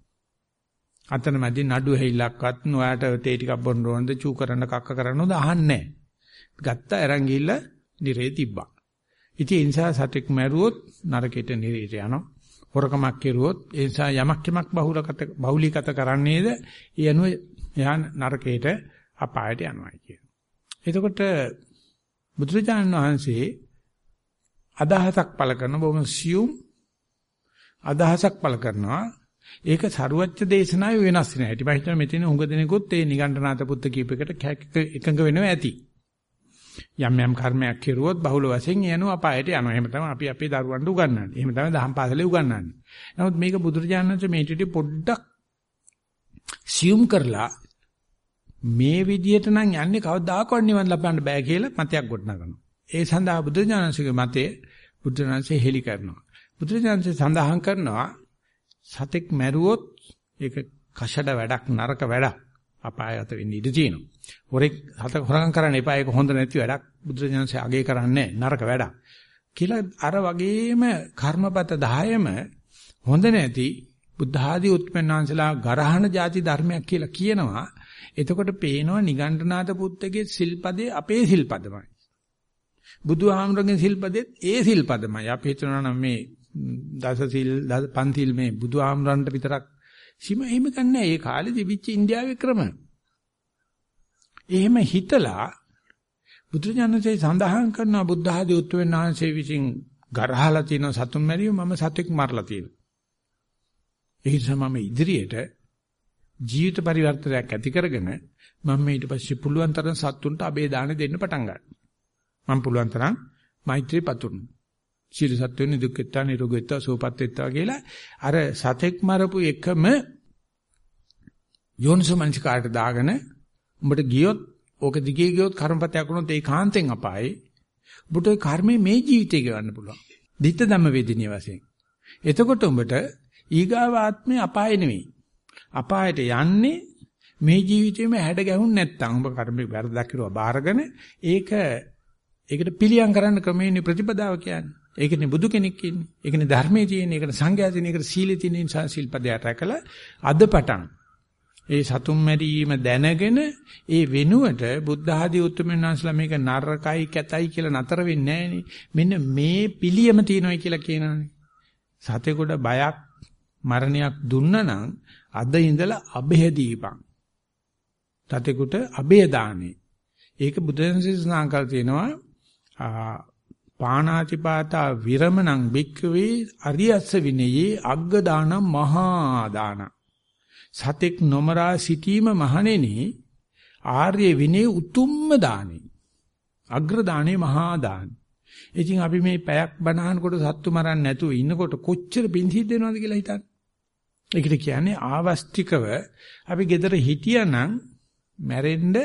අතන මැදි නඩු හැයිලක්වත් නොයාට තේ ටිකක් බොන්න ඕනද චූ කරන්න කක්ක කරන්න ඕනද අහන්නේ ගත්ත අරන් ගිහිල්ලා නිරේ තිබ්බා. ඉතින් ඒ නිසා සතෙක් මැරුවොත් නරකෙට නිරේට යනවා. හොරකමක් කෙරුවොත් ඒ නිසා යමක් යමක් බහුලකත බහුලීගත කරන්නේද ඒ අනුව එහා නරකයට අපායට යනවා කියන. එතකොට බුදුරජාණන් වහන්සේ අදහසක් පළ කරන බොහොම සියුම් අදහසක් පළ කරනවා ඒක සරුවච්ච දේශනාවේ වෙනස් වෙන හැටි. මම හිතනවා මෙතන උඟ දෙනෙකුත් ඒ නිගණ්ඨනාත පුත්ත කීපයකට එකඟ වෙනවා ඇති. යම් යම් කර්මයක් කෙරුවොත් බහුල වශයෙන් යනු අපායට යනවා. එහෙම තමයි අපි අපේ දරුවන්ට උගන්වන්නේ. එහෙම තමයි දහම් පාසලේ උගන්වන්නේ. නමුත් මේක බුදුරජාණන් වහන්සේ මේ ටිටි පොඩ්ඩක් සියුම් කරලා මේ විදියට නම් යන්නේ කවදාකවත් නිවන් ලබන්න බෑ කියලා මතයක් ගොඩනගනවා. ඒ සඳහා බුදුරජාණන්සේගේ මතය බුදුරජාණන්සේ හෙලි කරනවා. බුදුරජාණන්සේ සඳහන් කරනවා සතෙක් මැරුවොත් ඒක කෂඩ වැඩක් නරක වැඩක් අපායගත වෙන්න ඉඩ තියෙනවා. හොරෙක් හත හොරගම් කරන්න එපා ඒක හොඳ නැති වැඩක් බුදුරජාණන්සේ අගේ කරන්නේ නරක වැඩක්. කියලා අර වගේම කර්මපත 10ම හොඳ නැති බුද්ධ ආදී උත්පන්නාන්සලා ගරහන ಜಾති ධර්මයක් කියලා කියනවා. එතකොට පේනවා නිගණ්ඨනාත පුත්තගේ සිල්පදේ අපේ සිල්පදමයි. බුදුහාමරගේ සිල්පදෙත් ඒ සිල්පදමයි. අපි හිතනවා නම් මේ දස සිල් දස පන්තිල් මේ බුදුහාමරන්ට විතරක් සීම එහෙම ගන්නෑ. ඒ කාලේ තිබිච්ච ඉන්දියාවේ ක්‍රම. එහෙම හිතලා බුදුජානකසේ සඳහන් කරන බුද්ධ ආදී උත්වෙන් ආංශේ විසින් ගරහලා තියෙන සතුන් මැරියෝ මම සතෙක් මරලා තියෙනවා. ඒ නිසා මම ඉදිරියට ජීවිත පරිවර්තනයක් ඇති කරගෙන මම ඊට පස්සේ පුළුවන් තරම් සත්තුන්ට අබේ දාන දෙන්න පටන් ගන්නවා. මම පුළුවන් තරම් මෛත්‍රී පතුරුන. සීල සත්වෙනි දුක්ඛිතා නිරෝගීතා සෝපත් වෙත්තා කියලා අර සතෙක් මරපු එකම යෝනිසමංචකාරට දාගෙන උඹට ගියොත් ඕක දිගේ ගියොත් කර්මපතයක් වුණොත් ඒ කාන්තෙන් අපායේ උඹට ඒ කර්මය මේ ජීවිතේ ගෙවන්න පුළුවන්. ditta ධම්ම වේදිනිය වශයෙන්. එතකොට උඹට ඊගාව ආත්මේ අපාය නෙවෙයි. අපායට යන්නේ මේ ජීවිතේම හැඩ ගැහුන් නැත්තම් උඹ කර්මේ වැරදක් කරුවා බාරගෙන ඒක ඒකට පිළියම් කරන්න ක්‍රමයේ ප්‍රතිපදාව කියන්නේ. ඒකනේ බුදු කෙනෙක් ඉන්නේ. ඒකනේ ධර්මයේ තියෙන්නේ. ඒකට සංඝයා තියෙන්නේ. ඒකට සීලෙ තියෙන නිසා සිල්පදයට රැකලා අද පටන් ඒ සතුම් මැරීම දැනගෙන ඒ වෙනුවට බුද්ධ ආදී උතුම්යන් වහන්සේලා මේක නරකයි කැතයි කියලා නතර වෙන්නේ මෙන්න මේ පිළියම තියෙනවයි කියලා කියනවානේ. සතෙකුට බයක් මරණයක් දුන්නා නම් අද ඉඳලා අබේ දීපං. සතෙකුට අබේ දාන්නේ. ඒක බුදුන්සේ සඳහන් තියෙනවා පාණාතිපාතා විරමණං භික්ඛවේ අරියස්ස විනයේ අග්ග දානං මහා දානං සතෙක් නොමරා සිටීම මහණෙනි ආර්ය විනය උතුම්ම දානෙ අග්‍ර දානෙ මහා දාන ඉතින් අපි මේ පැයක් බනහනකොට සත්තු මරන්නේ නැතුව ඉන්නකොට කොච්චර බින්දිහිද වෙනවද කියලා හිතන්න ඒකට කියන්නේ ආවස්තිකව අපි gedara හිටියානම් මැරෙන්න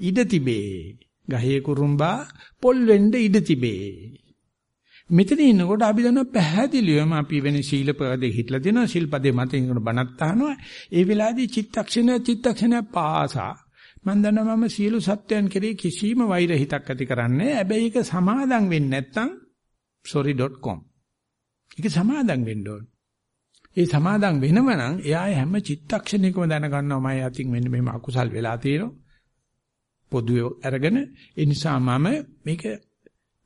ඉඩ තිබේ. ගහේ කුරුම්බා පොල් වෙන්න ඉඩ තිබේ. මෙතන ඉන්නකොට අපි දන්නවා පැහැදිලිවම අපි වෙන ශීලපදේ හිටලා දෙනවා ශිල්පදේ මත ඉන්නකොට බණක් අහනවා. ඒ වෙලාවේදී චිත්තක්ෂණය චිත්තක්ෂණය පාසා. මම දන්නවා මම සියලු සත්‍යයන් කෙරෙහි කිසිම වෛර හිතක් ඇති කරන්නේ හැබැයි ඒක සමාදම් වෙන්නේ නැත්නම් sorry.com ඒක සමාදම් වෙන්න ඕන. ඒ සමාදම් වෙනව නම් එයා හැම චිත්තක්ෂණයකම දැනගන්නවා මම යතින් මෙන්න මෙහෙම අකුසල් වෙලා තියෙනවා. පොදුවේ අරගෙන. ඒ නිසා මම මේක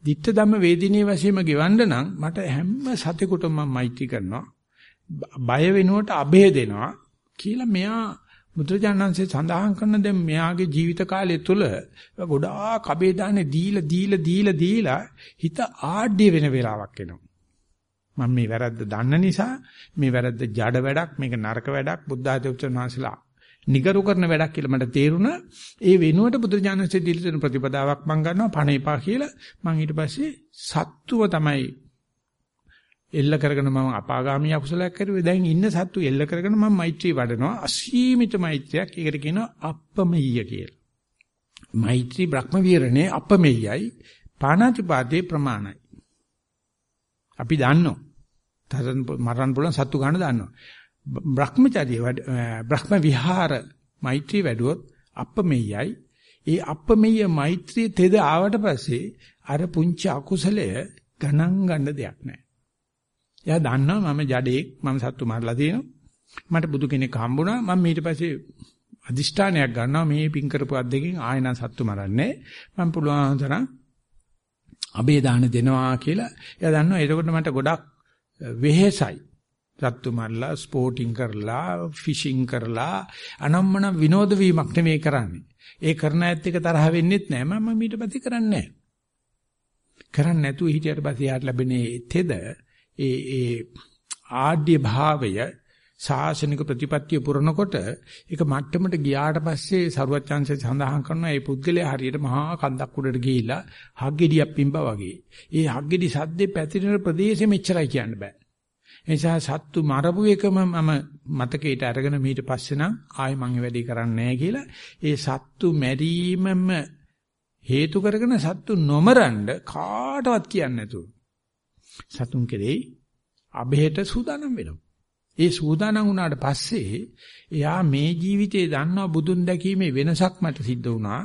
ditta ධම්ම වේදිනේ වශයෙන්ම ගෙවන්න නම් මට හැම සතෙකුටම මම මෛත්‍රී කරනවා. බය වෙනුවට අභය දෙනවා කියලා මෙයා මුද්‍රජානන්සේ සඳහන් කරන දැන් මෙයාගේ ජීවිත කාලය තුල ගොඩාක් අබේ දාන්නේ දීලා දීලා දීලා දීලා හිත ආඩ්‍ය වෙන වෙලාවක් එනවා. මම මේ වැරද්ද දන්න නිසා මේ වැරද්ද ජඩ වැඩක් මේක නරක වැඩක් බුද්ධ ආධි උත්තරනාසලා නිගරු කරන වැඩක් කියලා මට තේරුණා. ඒ වෙනුවට බුදුරජාණන්සේ දීලා තියෙන ප්‍රතිපදාවක් මම ගන්නවා පණ එපා කියලා. මම ඊට පස්සේ සත්තුව තමයි එල්ල කරගෙන මම අපාගාමී අකුසලයක් කරුවේ. දැන් ඉන්න සත්තු එල්ල කරගෙන මම මෛත්‍රී වඩනවා. අසීමිත මෛත්‍රියක්. ඒකට කියනවා අප්පමෙය්‍ය කියලා. මෛත්‍රී බ්‍රහ්ම විහරණේ අප්පමෙය්‍යයි. පාණාතිපාතේ ප්‍රමාණයි. අපි දන්නවා. තරන් මරන්න පුළුවන් සත්තු ගන්න දන්නවා. බ්‍රහ්මචර්ය බ්‍රහ්ම විහාර මෛත්‍රී වැඩුවොත් අප්පමෙයයි. ඒ අප්පමෙය මෛත්‍රී තෙද ආවට පස්සේ අර පුංචි අකුසලය ගණන් ගන්න දෙයක් නැහැ. එයා දන්නවා මම ජඩේක් මම සත්තු මරලා තියෙනවා. මට බුදු කෙනෙක් හම්බුණා මම ඊට පස්සේ අදිෂ්ඨානයක් ගන්නවා මේ පින් කරපු අත් දෙකෙන් ආයෙ නම් සත්තු මරන්නේ මම පුළුවන් තරම් අබේ දාන දෙනවා කියලා එයා දන්නවා. එතකොට මට ගොඩක් වෙහෙසයි. සත්තු මරලා ස්පෝටිං කරලා ෆිෂිං කරලා අනම්මන විනෝද වීමක් නෙමෙයි කරන්නේ. ඒ කරන ඇත්ත එක තරහ වෙන්නෙත් නෑ. මම ඊට පස්සේ කරන්නේ නෑ. කරන්නේ නැතුව හිටියට පස්සේ යාට ලැබෙන තෙද ඒ ඒ ආඩ්‍ය භාවය ශාසනික ප්‍රතිපත්තිය පුරනකොට ඒක මට්ටමට ගියාට පස්සේ සරුවච්චාන්සේ සඳහන් කරනවා මේ පුද්ගලයා හරියට මහා කන්දක් උඩට ගිහිලා හග්ගෙඩියක් පිම්බා වගේ. ඒ හග්ගෙඩි සද්දේ පැතිරෙන ප්‍රදේශෙ මෙච්චරයි කියන්න බෑ. ඒ නිසා සත්තු මරපු එකම මම මතකයට අරගෙන මීට පස්සේ නම් ආයෙ මං වැඩි කරන්නේ නැහැ කියලා ඒ සත්තු මැරීමම හේතු කරගෙන සත්තු නොමරන්න කාටවත් කියන්නේ නැතුව සතුන් කෙරෙහි අබේට සූදානම් වෙනවා. ඒ සූදානම් වුණාට පස්සේ එයා මේ ජීවිතේ දන්නවා බුදුන් දැකීමේ වෙනසක් මට සිද්ධ වුණා.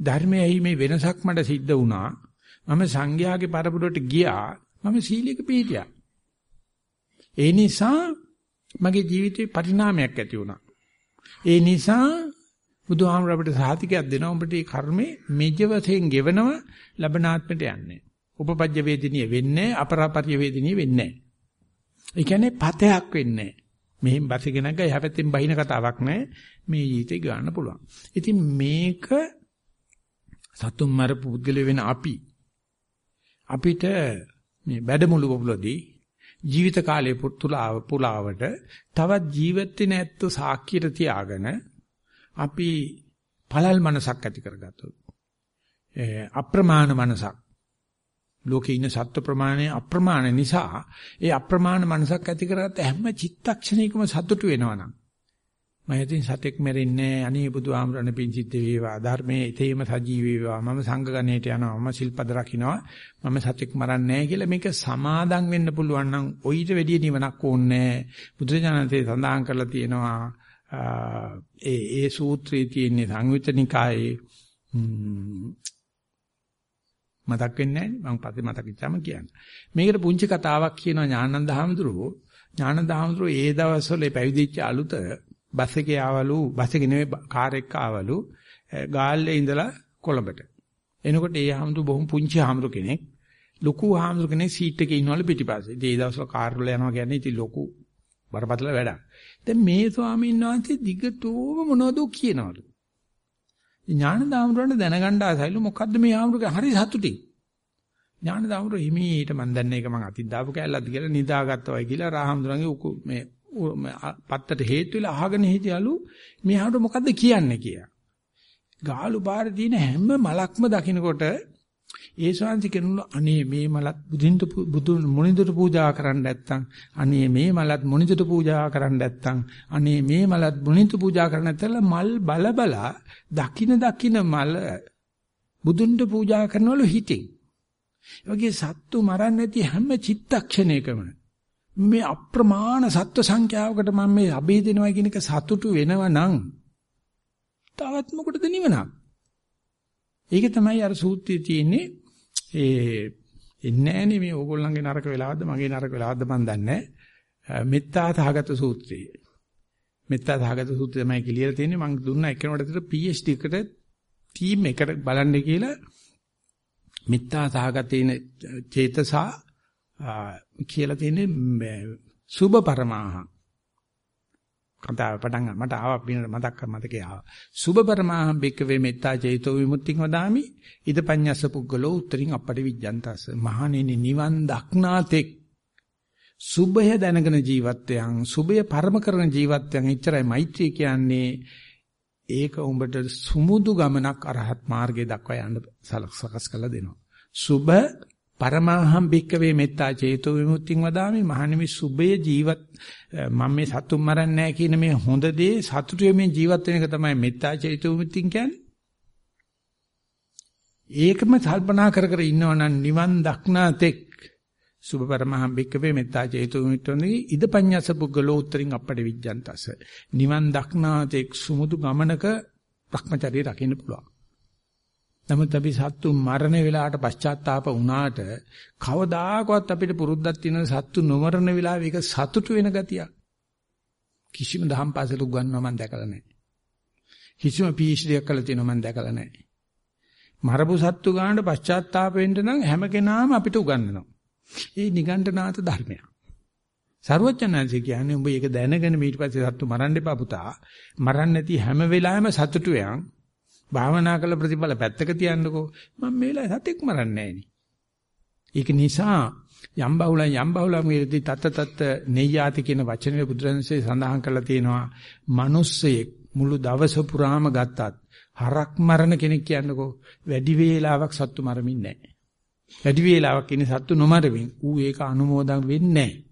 ධර්මයේ ඇහිීමේ වෙනසක් මට සිද්ධ වුණා. මම සංඝයාගේ පරපුරට ගියා. මම සීලයක පිළිපියා. ඒ නිසා මගේ ජීවිතේ පරිණාමයක් ඇති වුණා. ඒ නිසා බුදුහාමර අපිට සාතිකයක් දෙනවා උඹට මේ කර්මේ මෙජ වශයෙන් ගෙවනව ලබනාත්මට යන්නේ. උපපජ්ජ වේදිනිය වෙන්නේ අපරාපර්ය වේදිනිය වෙන්නේ නැහැ. ඒ කියන්නේ පතයක් වෙන්නේ මෙහෙන් බසගෙන ගියා යහපැත්තෙන් බහින කතාවක් නෑ මේ ජීවිතේ ගන්න පුළුවන්. ඉතින් මේක සතුම් මරපු පුද්ගල වෙන අපි. අපිට මේ වැඩමුළු වලදී ජීවිත කාලයේ පුතුලාව පුලාවට තවත් ජීවත් වෙන ඇත්ත සාක්කියට තියාගෙන අපි පළල් මනසක් ඇති කරගත්තොත් අප්‍රමාණ මනසක් ලෝකේ ඉන්න සත්ව ප්‍රමාණය අප්‍රමාණ නිසා ඒ අප්‍රමාණ මනසක් ඇති කරගත්ත හැම චිත්තක්ෂණයකම සතුටු වෙනවනම් මම හිතින් සතෙක් මෙරෙන්නේ අනේ බුදුහාමරණ පිං සිද්ධ වේවා ධර්මයේ ඊතේම සජීවී වේවා මම සංඝ ගණයට යනවා මම සිල්පද රකින්නවා මම සතෙක් මරන්නේ නැහැ කියලා මේක සමාදම් වෙන්න පුළුවන් නම් ඔయిత වැඩි නිවනක් ඕනේ බුදුරජාණන්සේ සඳහන් කරලා තියෙනවා ඒ ඒ සූත්‍රයේ තියෙන සංයුතනිකායේ මතක් වෙන්නේ නැහැ මම පස්සේ මතක් වෙච්චාම කියන්න. මේකට පුංචි කතාවක් කියනවා ඥානන්ද හාමුදුරුවෝ. ඥානන්ද හාමුදුරුවෝ ඒ දවස්වල පැවිදිච්ච අලුත බස් එකේ ආවලු බස් එකේ නෙවෙයි කාර් එක ආවලු ගාල්ලේ ඉඳලා කොළඹට. එනකොට ඒ හාමුදුරුවෝ බොහොම පුංචි හාමුදුරු කෙනෙක්. ලොකු හාමුදුරු කෙනෙක් සීට් එකේ ඉන්නවලු පිටිපස්සේ. ඉතින් ඒ දවස්වල කාර් වල යනවා කියන්නේ ඉතින් ලොකු බරපතල වැඩක්. දැන් මේ ස්වාමීන් වහන්සේ දිගටම මොනවද කියනවලු. ඥානදාමරණ දැනගන්න ආසයිලු මොකද්ද මේ ආමරුගේ හරි සතුටින්. ඥානදාමර හිමීට මන් දන්නේ ඒක මං අතින් දාපු කැලලක්ද කියලා නිදාගත්තා වයි කියලා රාහම්දුරන්ගේ මේ පත්තට හේතු වෙලා අහගෙන හිටියලු මේ ආමර මොකද්ද කියන්නේ කියලා. ගාලු බාර දින හැම මලක්ම දකින්නකොට ඒ ශාන්ති කෙනුළු අනේ මේ මලත් බුදින්ට බුදු මොනින්දට පූජා කරන්න නැත්තම් අනේ මේ මලත් මොනින්දට පූජා කරන්න නැත්තම් අනේ මේ මලත් මොනින්ට පූජා කරන්න නැත්තම් මල් බල බල දකින දකින මල බුදුන්ට පූජා කරනවලු හිතින්. ඒ වගේ සත්තු මරන්නේ නැති හැම චිත්තක්ෂණයකම මේ අප්‍රමාණ සත්ව සංඛ්‍යාවකට මම මේ අබේ දෙනවා කියන එක සතුටු වෙනවා නම් තවත් මොකටද නිවනක්. ඒක තමයි අර සූත්‍රයේ තියෙන්නේ ඒ එන්නේ නැනේ මේ ඕගොල්ලන්ගේ නරක වෙලාවද මගේ නරක වෙලාවද මන් දන්නේ මෙත්තා සහගත සූත්‍රය. මෙත්තා සහගත සූත්‍රය තමයි කියලා තියෙන්නේ. මම දුන්නා එක්කෙනෙකුට PhD එකට ටීම් එකට බලන්න කියලා. මෙත්තා සහගතේන චේතසා කියලා තියෙන්නේ සුභ පරමාහ. කතාව පටන් මට ආවා පිනට මතක් මතකේ ආවා. සුභ පරමාහම් බික්කවේ මෙත්තා චේතෝ විමුක්තිං වදාමි. ඉද පඤ්ඤස්ස පුද්ගලෝ උත්තරින් අපට විජ්ජන්තස්ස. මහණෙනි නිවන් දක්නාතෙක් සුභය දැනගෙන ජීවත්වයන් සුභය පරම කරන ජීවත්වයන් එච්චරයි මෛත්‍රී කියන්නේ ඒක උඹට සුමුදු ගමනක් අරහත් මාර්ගයේ දක්වා යන්න සලක්සකස් කළ දෙනවා. සුභ පරමාහම් භික්කවේ මෙත්තා චේතෝ විමුක්තිං වදාමි. මහණෙනි සුභය ජීවත් මම මේ සතුන් මරන්නේ නැහැ කියන මේ හොඳ දේ සතුටු වෙමින් ජීවත් වෙන එක තමයි මෙත්තා චේතෝ විමුක්තිං කියන්නේ. ඒකම කල්පනා කර කර ඉන්නවනම් නිවන් දක්නා තෙක් සුභ පරමහම් බික්කවේ මෙත්තා චේතු මිත්‍රොනි ඉදපඤ්ඤස පුග්ගලෝ උත්තරින් අපට විජ්ජන්තස නිවන් දක්නා තෙක් සුමුදු ගමනක භ්‍රමචර්යය රකින්න පුළුවන්. නමුත් අපි සත්තු මරණ වෙලාවට පශ්චාත්තාප වුණාට කවදාකවත් අපිට පුරුද්දක් තියෙන සත්තු නොමරන වෙලාවෙ ඒක සතුටු වෙන ගතියක් කිසිම දහම් පාසල උගන්වනවා මම දැකලා නැහැ කිසිම PhD එකක් කරලා තියෙනවා මම දැකලා නැහැ මරපු සත්තු ගානට පශ්චාත්තාප වෙන්න නම් හැම කෙනාම අපිට උගන්වනවා. ඒ නිගණ්ඨනාත ධර්මයක්. සර්වඥාන්සේ කියන්නේ උඹ ඒක දැනගෙන ඊට පස්සේ සත්තු මරන්න එපා පුතා. මරන්න නැති හැම වෙලාවෙම සතුටු වෙයන්. භාවනා කළ ප්‍රතිඵල පැත්තක තියන්නකෝ. මම මේ වෙලාවේ සතෙක් මරන්නේ ඒක නිසා යම් බහුලං යම් බහුලං වේදී තත් තත් නෙය්‍යාති කියන වචනේ බුදුරජාණන්සේ සඳහන් කරලා තියෙනවා. මිනිස්සෙක් මුළු දවස පුරාම ගත්තත් හරක් මරණ කෙනෙක් කියන්නකෝ වැඩි වේලාවක් සත්තු මරමින් නැහැ. වැඩි වේලාවක් ඉන්නේ සත්තු නොමරමින් ඌ ඒක අනුමෝදන් වෙන්නේ නැහැ.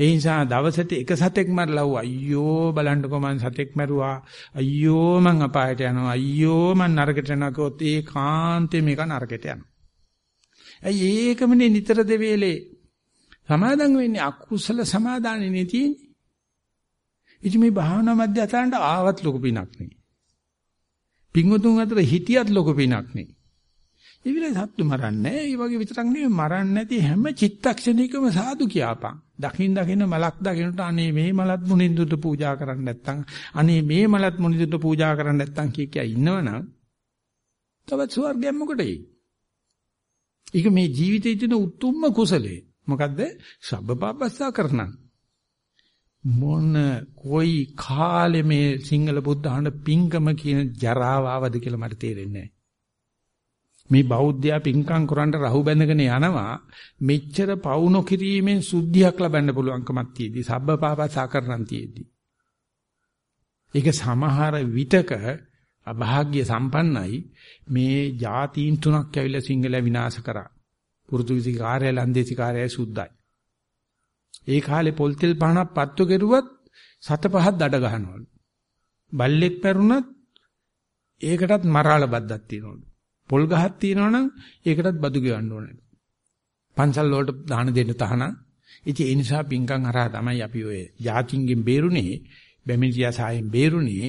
ඒ නිසා දවසට එක සතෙක් මරලා ඌ අයියෝ බලන්නකෝ මං සතෙක් මරුවා අයියෝ මං අපායට යනවා අයියෝ මං නරකට යනවා කිව්වොත් ඒ කාන්තේ මේක නරකට යනවා. ඇයි ඒකමනේ නිතර දෙවේලේ සමාදන් වෙන්නේ අකුසල සමාදානෙනේ තියෙන්නේ. ඉතින් මේ භාවනා මධ්‍යස්ථානට ආවත් ලොකු පිනක් නේ. පින්වතුන් අතර හිටියත් ලොකු පිනක් නේ. ඒ විලයි සත්තු මරන්නේ ඒ වගේ විතරක් නෙවෙයි මරන්නේ නැති හැම චිත්තක්ෂණයකම සාදු කියපන්. දකින් දකින්න මලක් දකින්නට අනේ මේ මලත් මුනිඳුට පූජා කරන්න නැත්තම් අනේ මේ මලත් මුනිඳුට පූජා කරන්න නැත්තම් කිය කිය ඉන්නවනම් තවත් ස්වර්ගයක් මොකටයි? ඒක මේ ජීවිතයේ තියෙන උතුම්ම කුසලයේ. මොකද්ද? සබ්බපාපස්සා කරනන්. මොන කොයි කාලෙ මේ සිංහල බුද්ධහන පිංකම කියන ජරාව ආවද කියලා මට තේරෙන්නේ මේ බෞද්ධයා පිංකම් කරන්න රහු බැඳගෙන යනවා. මෙච්චර පවු නොකිරීමෙන් සුද්ධියක් ලබන්න පුළුවන්කමක් තියෙදි සබ්බපාපසා කරනම් තියෙදි ඒක සමහර විතක අභාග්‍ය සම්පන්නයි. මේ જાතීන් තුනක් ඇවිල්ලා සිංහල විනාශ කරා. පුරුතුගීසි කාර්යය ලන්දේසි කාර්යය සුද්ධයි ඒ කාලේ පොල් තෙල් පහනක් පත්තු කෙරුවත් සත පහක් දඩ ගහනවලු. බල්ලෙක් පැරුණත් ඒකටත් මරාල බද්දක් තියෙනවලු. පොල් ගහක් තියෙනවනම් ඒකටත් බදු ගෙවන්න ඕනේ. පන්සල් වලට දාන දෙන්න තහනම්. ඉතින් ඒ නිසා පින්කම් හරහා තමයි අපි ඔය જાතින්ගෙන් බේරුනේ, බැමිණියා සායෙන් බේරුනේ,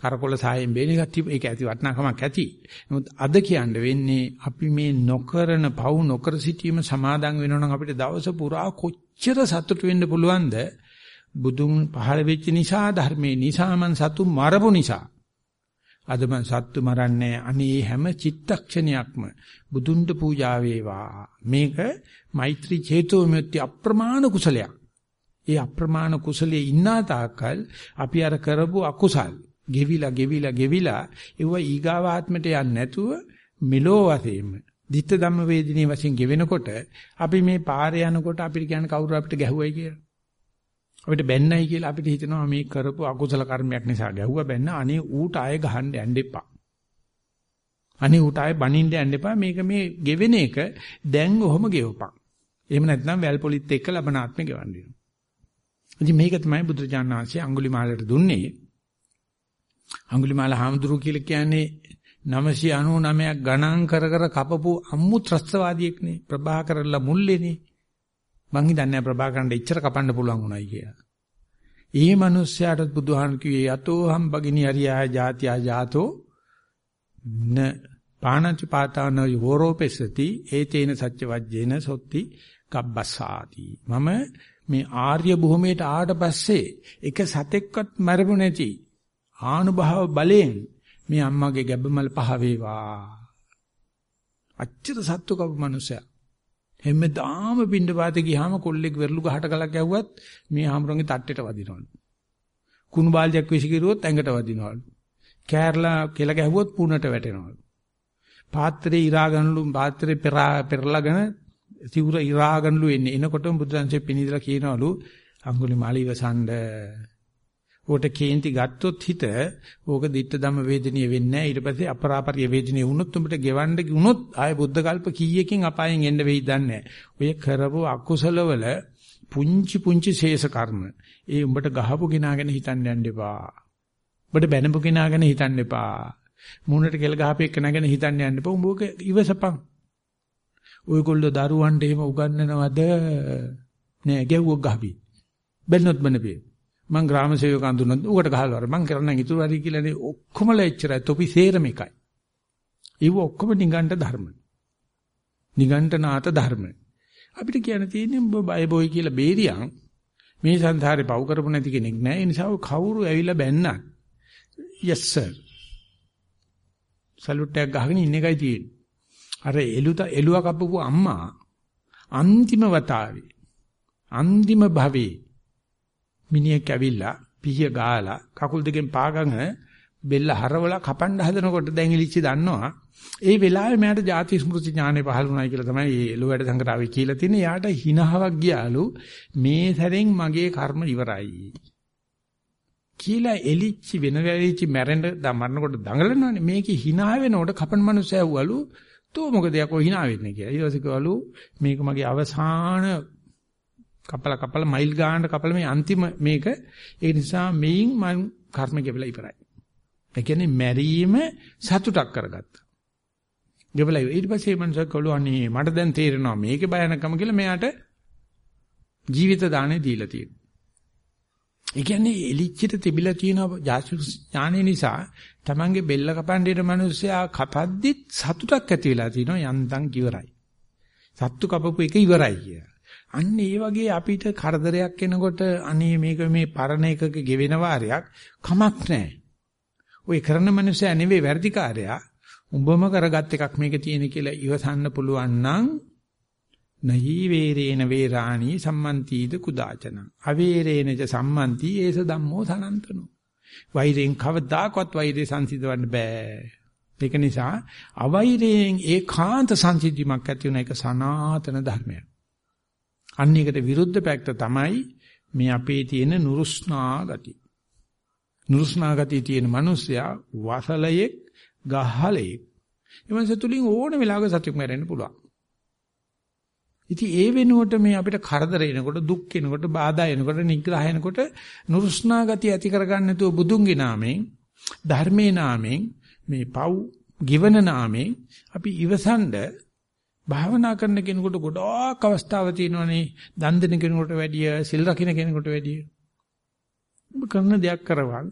කරකොල සායෙන් බේරෙන එක ඒක ඇති වටිනාකමක් ඇති. නමුත් අද කියන්න වෙන්නේ අපි මේ නොකරන පව් නොකර සිටීම සමාදන් වෙනවා නම් අපිට දවස පුරා කොච්චර සතුට වෙන්න පුළුවන්ද? බුදුන් පහළ වෙච්ච නිසා ධර්මයේ නිසා මං සතු මරපු නිසා අද මං සත්තු මරන්නේ අනේ හැම චිත්තක්ෂණයක්ම. බුදුන්ට පූජා වේවා. මේක මෛත්‍රී චේතෝ මෙත්‍ය අප්‍රමාණ කුසලයක්. ඒ අප්‍රමාණ කුසලයේ ඉන්නා තාක්කල් අපි අර කරපු අකුසල්. ගෙවිලා ගෙවිලා ගෙවිලා ඒව ඊගාව ආත්මට යන්නේ නැතුව මෙලෝ වශයෙන්ම ditta ධම්ම වේදිනේ වශයෙන් ගෙවෙනකොට අපි මේ පාරේ යනකොට අපිට කියන්නේ කවුරු අපිට ගැහුවයි කියලා. අපිට බැන්නයි කියලා අපිට හිතෙනවා මේ කරපු අකුසල කර්මයක් නිසා ගැහුවා බැන්න අනේ ඌට ආයෙ ගහන්න යන්න එපා. අනේ ඌට ආයෙ බනින්න යන්න එපා මේක මේ ගෙවෙන එක දැන් ඔහොම ගෙවපන්. එහෙම නැත්නම් වැල් පොලිත් එක්ක ලබන ආත්මෙ ගෙවන්න වෙනවා. ඉතින් මේක තමයි බුදුරජාණන් වහන්සේ අඟුලිමාලට දුන්නේ අඟුලිමාල හාමුදුරුවෝ කියලා කියන්නේ 999ක් ගණන් කර කර කපපු අම්මු ත්‍රස්තවාදියෙක් නේ ප්‍රභාකරලා මුල්ලේනේ මං හිතන්නේ ප්‍රභාකරන්ට එච්චර කපන්න පුළුවන් උනායි කියලා. ඒ මිනිස්යාට බුදුහාන් කිව්වේ යතෝ හම් බගිනි අරියා ජාතියා ජාතෝ න පාණච පාතාන යෝරෝපෙසති ඒතේන සත්‍ය වජ්ජේන සොත්ති කබ්බසාති මම මේ ආර්ය භූමියට ආවට පස්සේ එක සතෙක්වත් මරපු නැති ආනුභාව බලයෙන් මේ අම්මගේ ගැබමල් පහ වේවා. අච්චර සත්තු කපු මනුස්සයා. හැමදාම පින්ඩ පාතේ ගියාම කොල්ලෙක් වෙරළු ගහට ගලක් ගැහුවත් මේ හාමුදුරන්ගේ තට්ටෙට වදිනවලු. කුණු බාල්දියක් විසිකිරුවොත් ඇඟට වදිනවලු. කෑරලා කෙල ගැහුවොත් පුණට වැටෙනවලු. පාත්‍රේ ඉරාගන්ලු පාත්‍රේ පෙරලාගෙන සිවුර ඉරාගන්ලු එන්නේ. එනකොටම බුදුරජාන්සේ පිනිදලා කියනවලු අඟුලිමාලි ඉවසන්ඩ ඕකට කේන්ති ගත්තොත් හිත ඕක ditta ධම්ම වේදනීය වෙන්නේ නැහැ. ඊට පස්සේ අපරාපරිය වේදනීය වුණොත් උඹට ගෙවන්න ගුණොත් ආය බුද්ධ කල්ප කීයකින් අපායෙන් එන්න වෙයි දන්නේ ඔය කරපු අකුසලවල පුංචි පුංචි ශේෂ කර්ම. ඒ උඹට ගහපු කෙනා ගැන හිතන්න යන්න එපා. උඹට බැනපු කෙනා ගැන හිතන්න එපා. මූණට කෙල ගහපෙක නැගෙන හිතන්න යන්න එපා. උඹ ඉවසපන්. ඔයගොල්ලෝ දරුවන්ට එහෙම උගන්වනවද? නෑ ගැව්වක් ගහපි. බැලනොත් බනපේ. මං ග්‍රාම සේවක අඳුනන උකට ගහලා වර මං කරන්න ඉතුරු හරි කියලානේ ඔක්කොමලා එච්චරයි. තොපි සේරම එකයි. ඒව ඔක්කොම නිගණ්ඨ ධර්ම. නිගණ්ඨ නාත ධර්ම. අපිට කියන්න තියෙන්නේ බය බොයි කියලා බේරියන් මේ සංසාරේ පව් කරපු නැති කෙනෙක් නෑ. ඒ නිසා කවුරු ඇවිල්ලා බැන්නත් yes sir. සලුට් එකක් ගහගෙන ඉන්න එකයි තියෙන්නේ. අර එළුත එළුව කපපු අම්මා අන්තිම වතාවේ අන්තිම භවයේ මිනිහෙක් ඇවිල්ලා පිහිය ගාලා කකුල් දෙකෙන් පාගගෙන බෙල්ල හරවලා කපන්න හදනකොට දැන් ඉලිච්චි දන්නවා ඒ වෙලාවේ මට ಜಾති ස්මෘති ඥානෙ පහළ වුණායි කියලා තමයි මේ එළුවැඩ සංග්‍රහය කියලා තියෙන්නේ. යාට හිනහවක් ගියාලු මේ සැරෙන් මගේ කර්ම ඉවරයි. කියලා එලිච්චි වෙන වෙලිච්චි මැරෙන්න මරනකොට දඟලනවානේ. මේකේ hina වෙනකොට කපන මනුස්සයවලු තෝ මොකද යකෝ hina වෙන්නේ කියලා. ඊට පස්සේ කිව්වලු මේක මගේ අවසාන කපල කපල මයිල් ගානට කපල මේ අන්තිම මේක ඒ නිසා මේන් මම කර්ම ගෙවලා ඉවරයි. ඒ කියන්නේ මැරීම සතුටක් කරගත්තා. ගෙවලා ඊට පස්සේ මේ මනුස්සයා කළු අනේ මට දැන් තේරෙනවා මේකේ බයනකම කියලා මෙයාට ජීවිත දාණය දීලා තියෙනවා. ඒ කියන්නේ එලිච්චිට තිබිලා තියෙන ජාසුස් ඥානය නිසා Tamange බෙල්ල කපන්න ඉන්න මිනිස්සයා කපද්දිත් සතුටක් ඇති වෙලා තිනවා යන්තම් ඉවරයි. සත්තු කපපු එක ඉවරයි කිය. අන්න ඒ වගේ අපිට කරදරයක් එනකොට අනේ මේක මේ පරණ එකක ගෙවෙන වාරයක් කමක් නැහැ. ওই කරන මිනිස්සයා නෙවෙයි වැඩිකාරයා. උඹම කරගත් එකක් මේක තියෙන කියලා ඉවසන්න පුළුවන් නම් නහි වේරේන වේරාණී සම්මන්තිද කුදාචන අවේරේනච සම්මන්ති ඒස ධම්මෝ සනන්තනෝ වෛරයෙන් කවදාකවත් වෛරය සංසිඳවන්න බෑ ඒක නිසා අවෛරයෙන් ඒකාන්ත සංසිද්ධිමක් ඇති වෙන එක සනාතන ධර්මයක් අන්න ඒකට විරුද්ධ පැත්ත තමයි මේ අපේ තියෙන නුරුස්නා ගති නුරුස්නා ගතිය තියෙන මිනිස්සයා වසලයේ ගහලයේ එමන්ස තුලින් ඕන වෙලාවක සතුටු වෙන්න පුළුවන්. ඉතින් ඒ වෙනුවට මේ අපිට කරදර එනකොට දුක් එනකොට බාධා එනකොට නිග්‍රහ එනකොට නුරුස්නා ගතිය ඇති කරගන්න නැතුව බුදුන්ගේ නාමයෙන් ධර්මයේ නාමයෙන් මේ පව් ගිවන නාමයෙන් අපි ඉවසන්ඩ භාවනා කරන කෙනෙකුට ගොඩාක් අවස්ථාව තියෙනවනේ. දන් දෙන කෙනෙකුට වැඩිය සිල් රකින්න කෙනෙකුට වැඩිය. ඔබ කරන දෙයක් කරවන්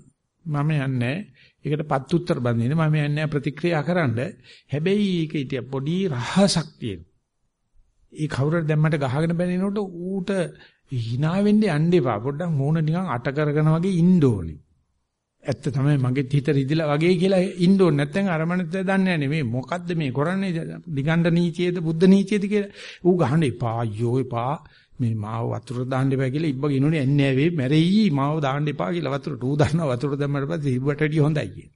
මම යන්නේ. ඒකට පත් උත්තර බඳින්න. මම යන්නේ ප්‍රතික්‍රියා කරන්න. හැබැයි ඒක ඉතිය පොඩි රහසක් තියෙනවා. ඒ කවුරුහරි දැම්මට ගහගෙන බැනිනකොට ඌට hina වෙන්න යන්න එපා. පොඩ්ඩක් මූණ නිකන් අට කරගෙන වගේ ඉන්න ඕනේ. ඇත්ත තමයි මගේ හිත රිදිලා වගේ කියලා ඉන්න ඕනේ. නැත්නම් අරමණිත දන්නේ නැහැ මේ මොකද්ද මේ කරන්නේ? දිගණ්ඩ නීතියේද බුද්ධ නීතියේද කියලා ඌ ගහන්න එපා. අයියෝ එපා. මේ මාව වතුර දාන්න එපා කියලා ඉබ්බ ගිනුනේ එන්නේ නැවේ මැරෙයි මාව දාන්න එපා කියලා වතුරට ඌ දන්නවා වතුර දැම්මට පස්සේ ඉබ්බට වැඩිය හොඳයි කියලා.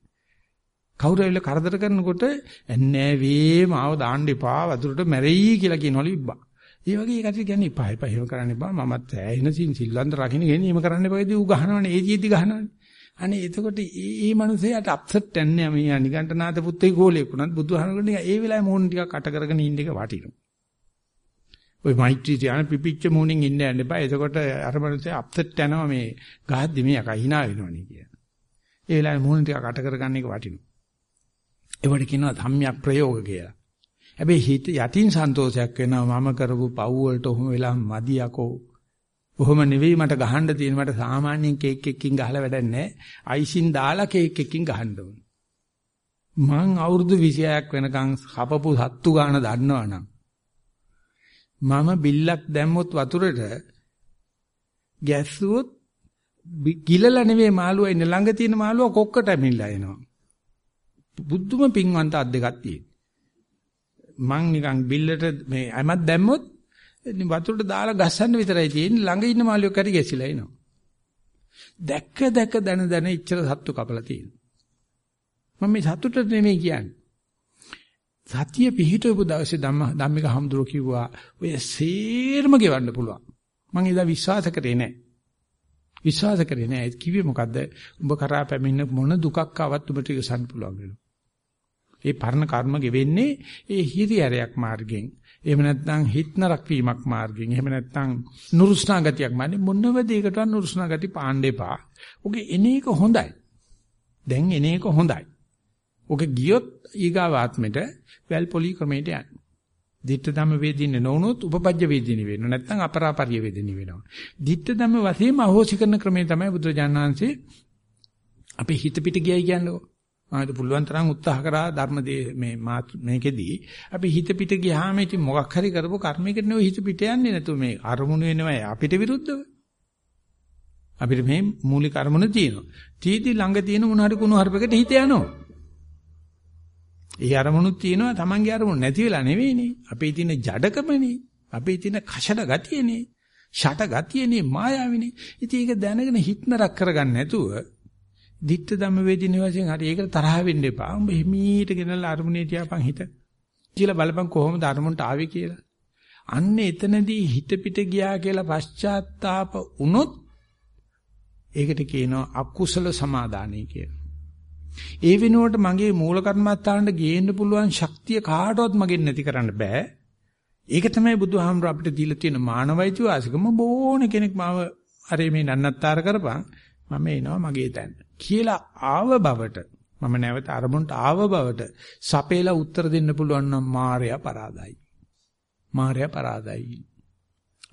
කවුරු ඇවිල්ලා කරදර කරනකොට ඇන්නේ වේ මාව දාන්න එපා වතුරට මැරෙයි කියලා කියනවලු ඉබ්බා. ඒ වගේ කටට කියන්නේ එපා එපා එහෙම කරන්න එපා මමත් ඇහෙන සින් සිල්වන්ත රකින්න ගෙන්නේ එහෙම කරන්න එපා ඉතින් ඌ ගහනවනේ ඒ ජීවිතي ගහනවනේ. අනේ එතකොට මේ මිනිහයාට අප්සෙට් යන්නේ මේ නිකන්ටනාත පුත්තේ ගෝලෙකුණත් බුදුහාමකට ඒ වෙලාවේ මොහොන ටිකක් අට කරගෙන ඉන්න එක වටිනවා. ඔය මෛත්‍රී ධ්‍යාන පිපිච්ච මොහොනින් ඉන්න යන්න එපා. එතකොට අර මිනිහයා අප්සෙට් යනවා මේ ගහද්දි මේ යකා hina වෙනවනේ කිය. ඒ වෙලාවේ මොහොන ටිකක් අට කරගන්න එක වටිනවා. ඒවට කියනවා ධම්මයක් ප්‍රයෝග කියලා. හැබැයි හිත යටින් සන්තෝෂයක් වෙනවා මම කරපු පව් වලට ඔහොම වෙලා මදි යකෝ. ඔහොම නෙවෙයි මට ගහන්න තියෙන මට සාමාන්‍යයෙන් කේක් එකකින් ගහලා වැඩක් නැහැ. අයිසින් දාලා කේක් එකකින් ගහන්න ඕනේ. මං අවුරුදු 26ක් වෙනකන් කපපු සත්තු ගාන දන්නවනම් මම බිල්ලක් දැම්මොත් වතුරට ගැස්සුවොත් ගිලලා නෙවෙයි මාළුවා ඉන්න ළඟ තියෙන මාළුවා කොක්කට ඇමිල්ලා එනවා. බුද්ධම පින්වන්ත අත් දෙකක් තියෙන. මං නිකන් බිල්ලට මේ ඇමත් දැම්මොත් වතුරට දාලා ගස්සන්න විතරයි තියෙන්නේ ළඟ ඉන්න මාළියෙක් හරි ගැසිලා එනවා. දැක්ක දැක දන දන ඉච්චර සත්තු කපලා තියෙනවා. මම මේ සතුටට නෙමෙයි කියන්නේ. සතිය පිහිටවපු දවසේ ධම්ම ධම්මික හම්දුර කිව්වා ඔය සේරම ගෙවන්න පුළුවන්. මම එදා විශ්වාස කරේ නැහැ. විශ්වාස කරේ නැහැ. කිව්වේ මොකද්ද? උඹ කරා පැමිණ මොන දුකක් ආවත් උඹට ඉවසන්න පුළුවන් වෙනවා. ඒ පරණ කර්ම ගෙවෙන්නේ ඒ හිරියරයක් මාර්ගයෙන්. එහෙම නැත්නම් හිටනරක් වීමක් මාර්ගයෙන්. එහෙම නැත්නම් නුරුස්නා ගතියක් මානේ මොනව දෙයකටවත් නුරුස්නා ගති පාණ්ඩේපා. ඔගේ එන එක හොඳයි. දැන් එන එක හොඳයි. ඔක ගියොත් ඊගාව ආත්මෙට වැල් පොලි ක්‍රමයට යන්නේ. ditta ධම්ම වේදින්නේ නොවුනොත් උපපජ්ජ වේදිනේ වෙනවා. නැත්නම් අපරාපරිය වේදිනේ වෙනවා. ditta ධම්ම වශයෙන්ම අහෝසි කරන ක්‍රමය තමයි බුදුරජාණන් වහන්සේ අපේ හිත පිට ගියයි කියන්නේ. මාත් පුළුවන් තරම් උත්සාහ කරා ධර්ම මේ මේකෙදී අපි හිත පිට ගියාම ඉතින් මොකක් හරි කරපු කර්මයකට නෙවෙයි හිත පිට යන්නේ නැතු මේ අරමුණු වෙනවා අපිට විරුද්ධව. අපිට මේ මූලික අරමුණ තියෙනවා. තීටි ළඟ තියෙන මොන හරි කුණු හර්පයකට හිත යනවා. ඒ අරමුණුත් තියෙනවා Tamange අරමුණ නැති වෙලා නෙවෙයිනේ. අපේ තියෙන ජඩකමනේ. අපේ තියෙන කෂඩ ගතියනේ. ෂට ගතියනේ මායාවිනේ. ඉතින් ඒක දැනගෙන හිටනරක් කරගන්න නැතුව ditta ධම්ම වේදිනේ වශයෙන් හරි ඒකට තරහ වෙන්න එපා. උඹ හිමීට ගෙනල්ලා අරමුණේ තියාපන් හිත. කියලා බලපන් කොහොමද අරමුණට ආවේ කියලා. අන්න එතනදී හිත පිට ගියා කියලා පශ්චාත්තාප වුණොත් ඒකට කියනවා අකුසල සමාදානයි කියලා. ඒ වෙනුවට මගේ මූල කර්මත්තාන්ට ගේන්න පුළුවන් ශක්තිය කාටවත් මගෙන් නැති කරන්න බෑ. ඒක තමයි බුදුහාමර අපිට දීලා තියෙන මානවයිති වාසිකම බෝන කෙනෙක් මාව අර මේ නන්නත්තර කරපන් මම එනවා මගේ තැන. කියලා ආව බවට මම නැවත අරමුණට ආව බවට සපේලා උත්තර දෙන්න පුළුවන් නම් මායя පරාදයි. මායя පරාදයි.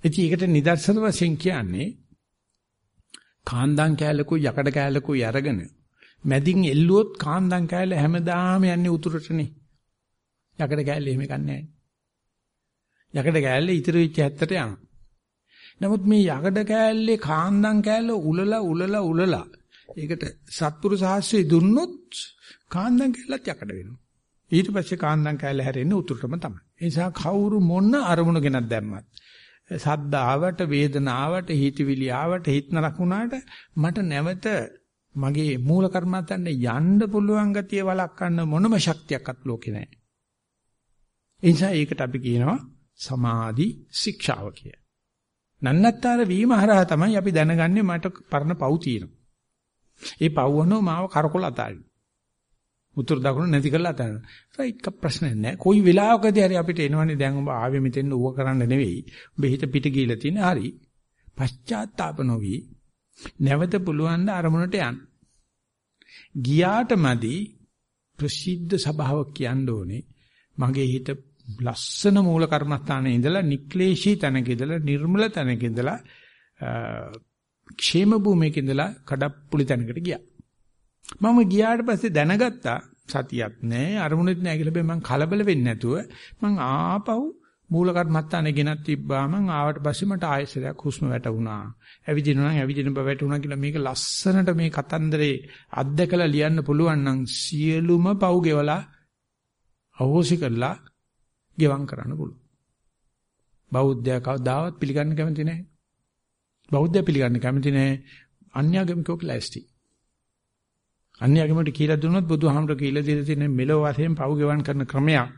ඉතින් ඒකට නිදර්ශන වශයෙන් කියන්නේ කාන්දම් කෑලකුයි යකඩ කෑලකුයි අරගෙන මැදින් එල්ලුවොත් කාන්දම් කෑල්ල හැමදාම යන්නේ උතුරටනේ. යකඩ කෑල්ල එහෙම කන්නේ යකඩ කෑල්ල ඉතුරු වෙච්ච හැත්තට යනවා. නමුත් මේ යකඩ කෑල්ලේ කාන්දම් කෑල්ල උලලා උලලා උලලා ඒකට සත්පුරු සාහස්ත්‍රය දුන්නොත් කාන්දම් කෑල්ලත් යකඩ වෙනවා. ඊට පස්සේ කාන්දම් කෑල්ල හැරෙන්නේ උතුරටම තමයි. ඒ නිසා කවුරු මොන අරමුණ ගෙනත් දැම්මත් සද්ද ආවට වේදනාවට හිතවිලි ආවට හිත නරක වුණාට මට නැවත මගේ මූල කර්මත්තන්ට යන්න පුළුවන් ගතිය වළක්වන්න මොනම ශක්තියක්වත් ලෝකේ නැහැ. ඒ නිසා ඒකට අපි කියනවා සමාධි ශික්ෂාව කිය. නන්නත්තර වීම හරහා තමයි අපි දැනගන්නේ මට පරණ පව් තියෙනවා. ඒ පව් වනෝ මාව කරකොල අතාරින්න. උතුරු දකුණු නැති කරලා අතාරින්න. ඒක ප්‍රශ්නයක් නෑ. කොයි වෙලාවකදී හරි අපිට එනවනේ දැන් ඔබ ආවේ මෙතෙන් ඌව කරන්න නෙවෙයි. ඔබ හිත පිට ගිහලා තියෙන හරි. පශ්චාත්තාප නොවි නැවත පුළුවන් ද අරමුණට යන්න. ගියාට මදි ප්‍රසිද්ධ සභාවක් කියන්න ඕනේ. මගේ හිත ලස්සන මූල කර්මස්ථානයේ ඉඳලා නික්ලේශී තැනක ඉඳලා නිර්මල තැනක ඉඳලා ക്ഷേම භූමියක ඉඳලා කඩප්පුලි තැනකට ගියා. මම ගියාට පස්සේ දැනගත්තා සතියක් නැහැ අරමුණෙත් නැහැ කියලා මම කලබල වෙන්නේ නැතුව මම ආපහු මූල කර්මත්තානේ ගෙනත් තිබ්බා මං ආවට පස්සේ මට ආයෙසරයක් හුස්ම වැටුණා. ඇවිදිනවා නම් ඇවිදින බව වැටුණා කියලා මේක ලස්සනට මේ කතන්දරේ අත්දකලා ලියන්න පුළුවන් නම් සියලුම පව් ගෙවලා අහෝසි කරලා ගෙවම් කරන්න පුළුවන්. බෞද්ධයා කවදාවත් පිළිගන්න කැමති නැහැ. බෞද්ධය පිළිගන්න කැමති නැහැ. අන්‍යගමිකෝ ප්ලාස්ටික්. අන්‍යගමකට කියලා දුන්නොත් බුදුහාමර කියලා දීලා තියෙන මෙලෝ වශයෙන් පව් ගෙවම් කරන ක්‍රමයක්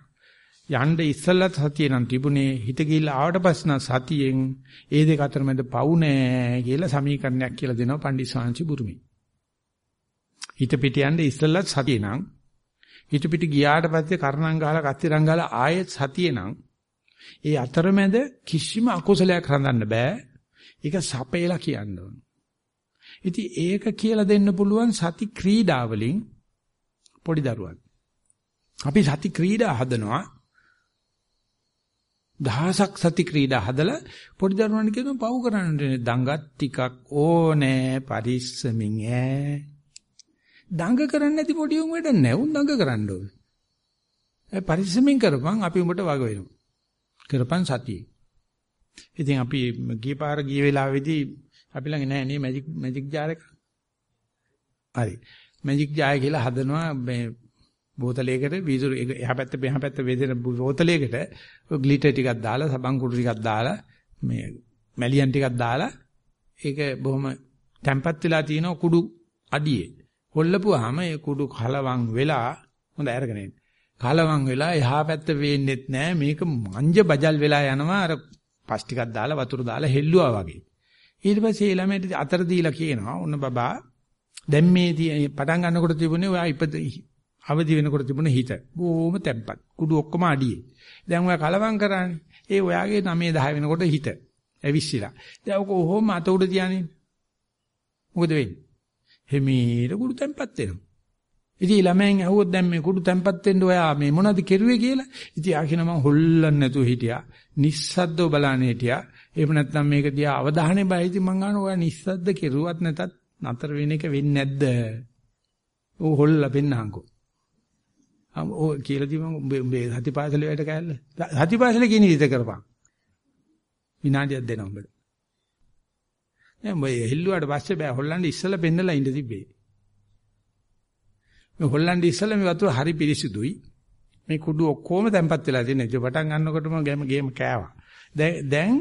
යන්න ඉස්සෙල්ලත් සතිය නම් තිබුණේ හිත ගිහිල්ලා ආවට පස්සේ නම් සතියෙන් ඒ දෙක අතර මැද පවු නෑ කියලා සමීකරණයක් කියලා දෙනවා පණ්ඩිත සාංශි බුරුමි. හිත පිට යන්න ඉස්සෙල්ලත් සතිය නම් හිත පිට ගියාට පස්සේ කරණම් ගහලා කස්තිරම් ගහලා ආයෙත් සතිය නම් ඒ අතරමැද කිසිම අකුසලයක් රඳන්න බෑ. ඒක සපේලා කියන්න ඕන. ඉතින් ඒක කියලා දෙන්න පුළුවන් සති ක්‍රීඩාවලින් පොඩි දරුවන්. අපි සති ක්‍රීඩා හදනවා දහසක් සති ක්‍රීඩා හදලා පොඩි දරුවන්ට කියනවා පව් කරන්න දඟත් ටිකක් ඕනේ පරිස්සමින් ඈ දඟ කරන්නේ නැති පොඩි උන් වැඩ නැහැ උන් දඟ කරන්න ඕනේ. ඒ පරිස්සමින් කරපන් අපි උඹට වග වෙනවා. කරපන් සතියේ. ඉතින් අපි ගිය පාර ගිය වෙලාවේදී අපි ළඟ නැහැ නේ මැජික් මැජික් ජාර් එක. හරි. මැජික් ජාය කියලා හදනවා මේ බෝතලයකට වීදුරු එහා පැත්ත මෙහා පැත්ත වේදෙන බෝතලයකට ග්ලිටර් ටිකක් දාලා සබන් කුඩු ටිකක් දාලා මේ මැලියන් ටිකක් දාලා ඒක බොහොම තැම්පත් වෙලා තියෙන කුඩු අඩියේ. හොල්ලපුවාම ඒ කුඩු කලවම් වෙලා හොඳ අරගෙන ඉන්න. කලවම් වෙලා එහා පැත්ත වේන්නෙත් නෑ මේක මංජ බජල් වෙලා යනවා අර පස් ටිකක් දාලා වතුර දාලා හෙල්ලුවා වගේ. ඊට පස්සේ ළමයට අතර දීලා කියනවා ඔන්න බබා දැන් මේ පටන් ගන්නකොට තිබුණේ ඔයා ඉපද අවදි වෙනකොට තිබුණ හිත. බොහොම තැම්පත්. කුඩු ඔක්කොම අඩියේ. දැන් ඔයා කලවම් කරානේ. ඒ ඔයාගේ 9 10 වෙනකොට හිත ඇවිස්සিলা. දැන් ඔක ඔහොම අත උඩ තියානේ. මොකද වෙන්නේ? හිමීට කුඩු තැම්පත් වෙනවා. ඉතින් ළමයන් ඇහුවොත් දැන් මේ කුඩු තැම්පත් වෙන්න ඔයා මේ මොනවද කෙරුවේ කියලා. ඉතින් ආ කියන මම හොල්ලන්නේ නැතුව හිටියා. නිස්සද්දව බලන්නේ හිටියා. එහෙම නැත්නම් මේක දිහා අවධානය බයි ඉතින් මං අහනවා ඔයා නිස්සද්ද කෙරුවත් නැතත් නතර වෙන එක වෙන්නේ නැද්ද? ਉਹ හොල්ලා පෙන්නහන්කෝ. ඔය කියලා දි මම උඹේ සතිපාසලේ වැඩ කෑල්ල. සතිපාසලේ කියන විදිහට කරපන්. විනාඩියක් දෙනවා උඹට. නෑ මම හෙල්ලුවාට පස්සේ බෑ හොල්ලන්නේ ඉස්සලා පෙන්නලා ඉඳ තිබ්බේ. මේ හොල්ලන්නේ ඉස්සලා මේ වතුර හරි පිරිසිදුයි. මේ කුඩු ඔක්කොම තැම්පත් වෙලා තියෙන. ඒක පටන් ගන්නකොටම ගේම ගේම කෑවා. දැන් දැන්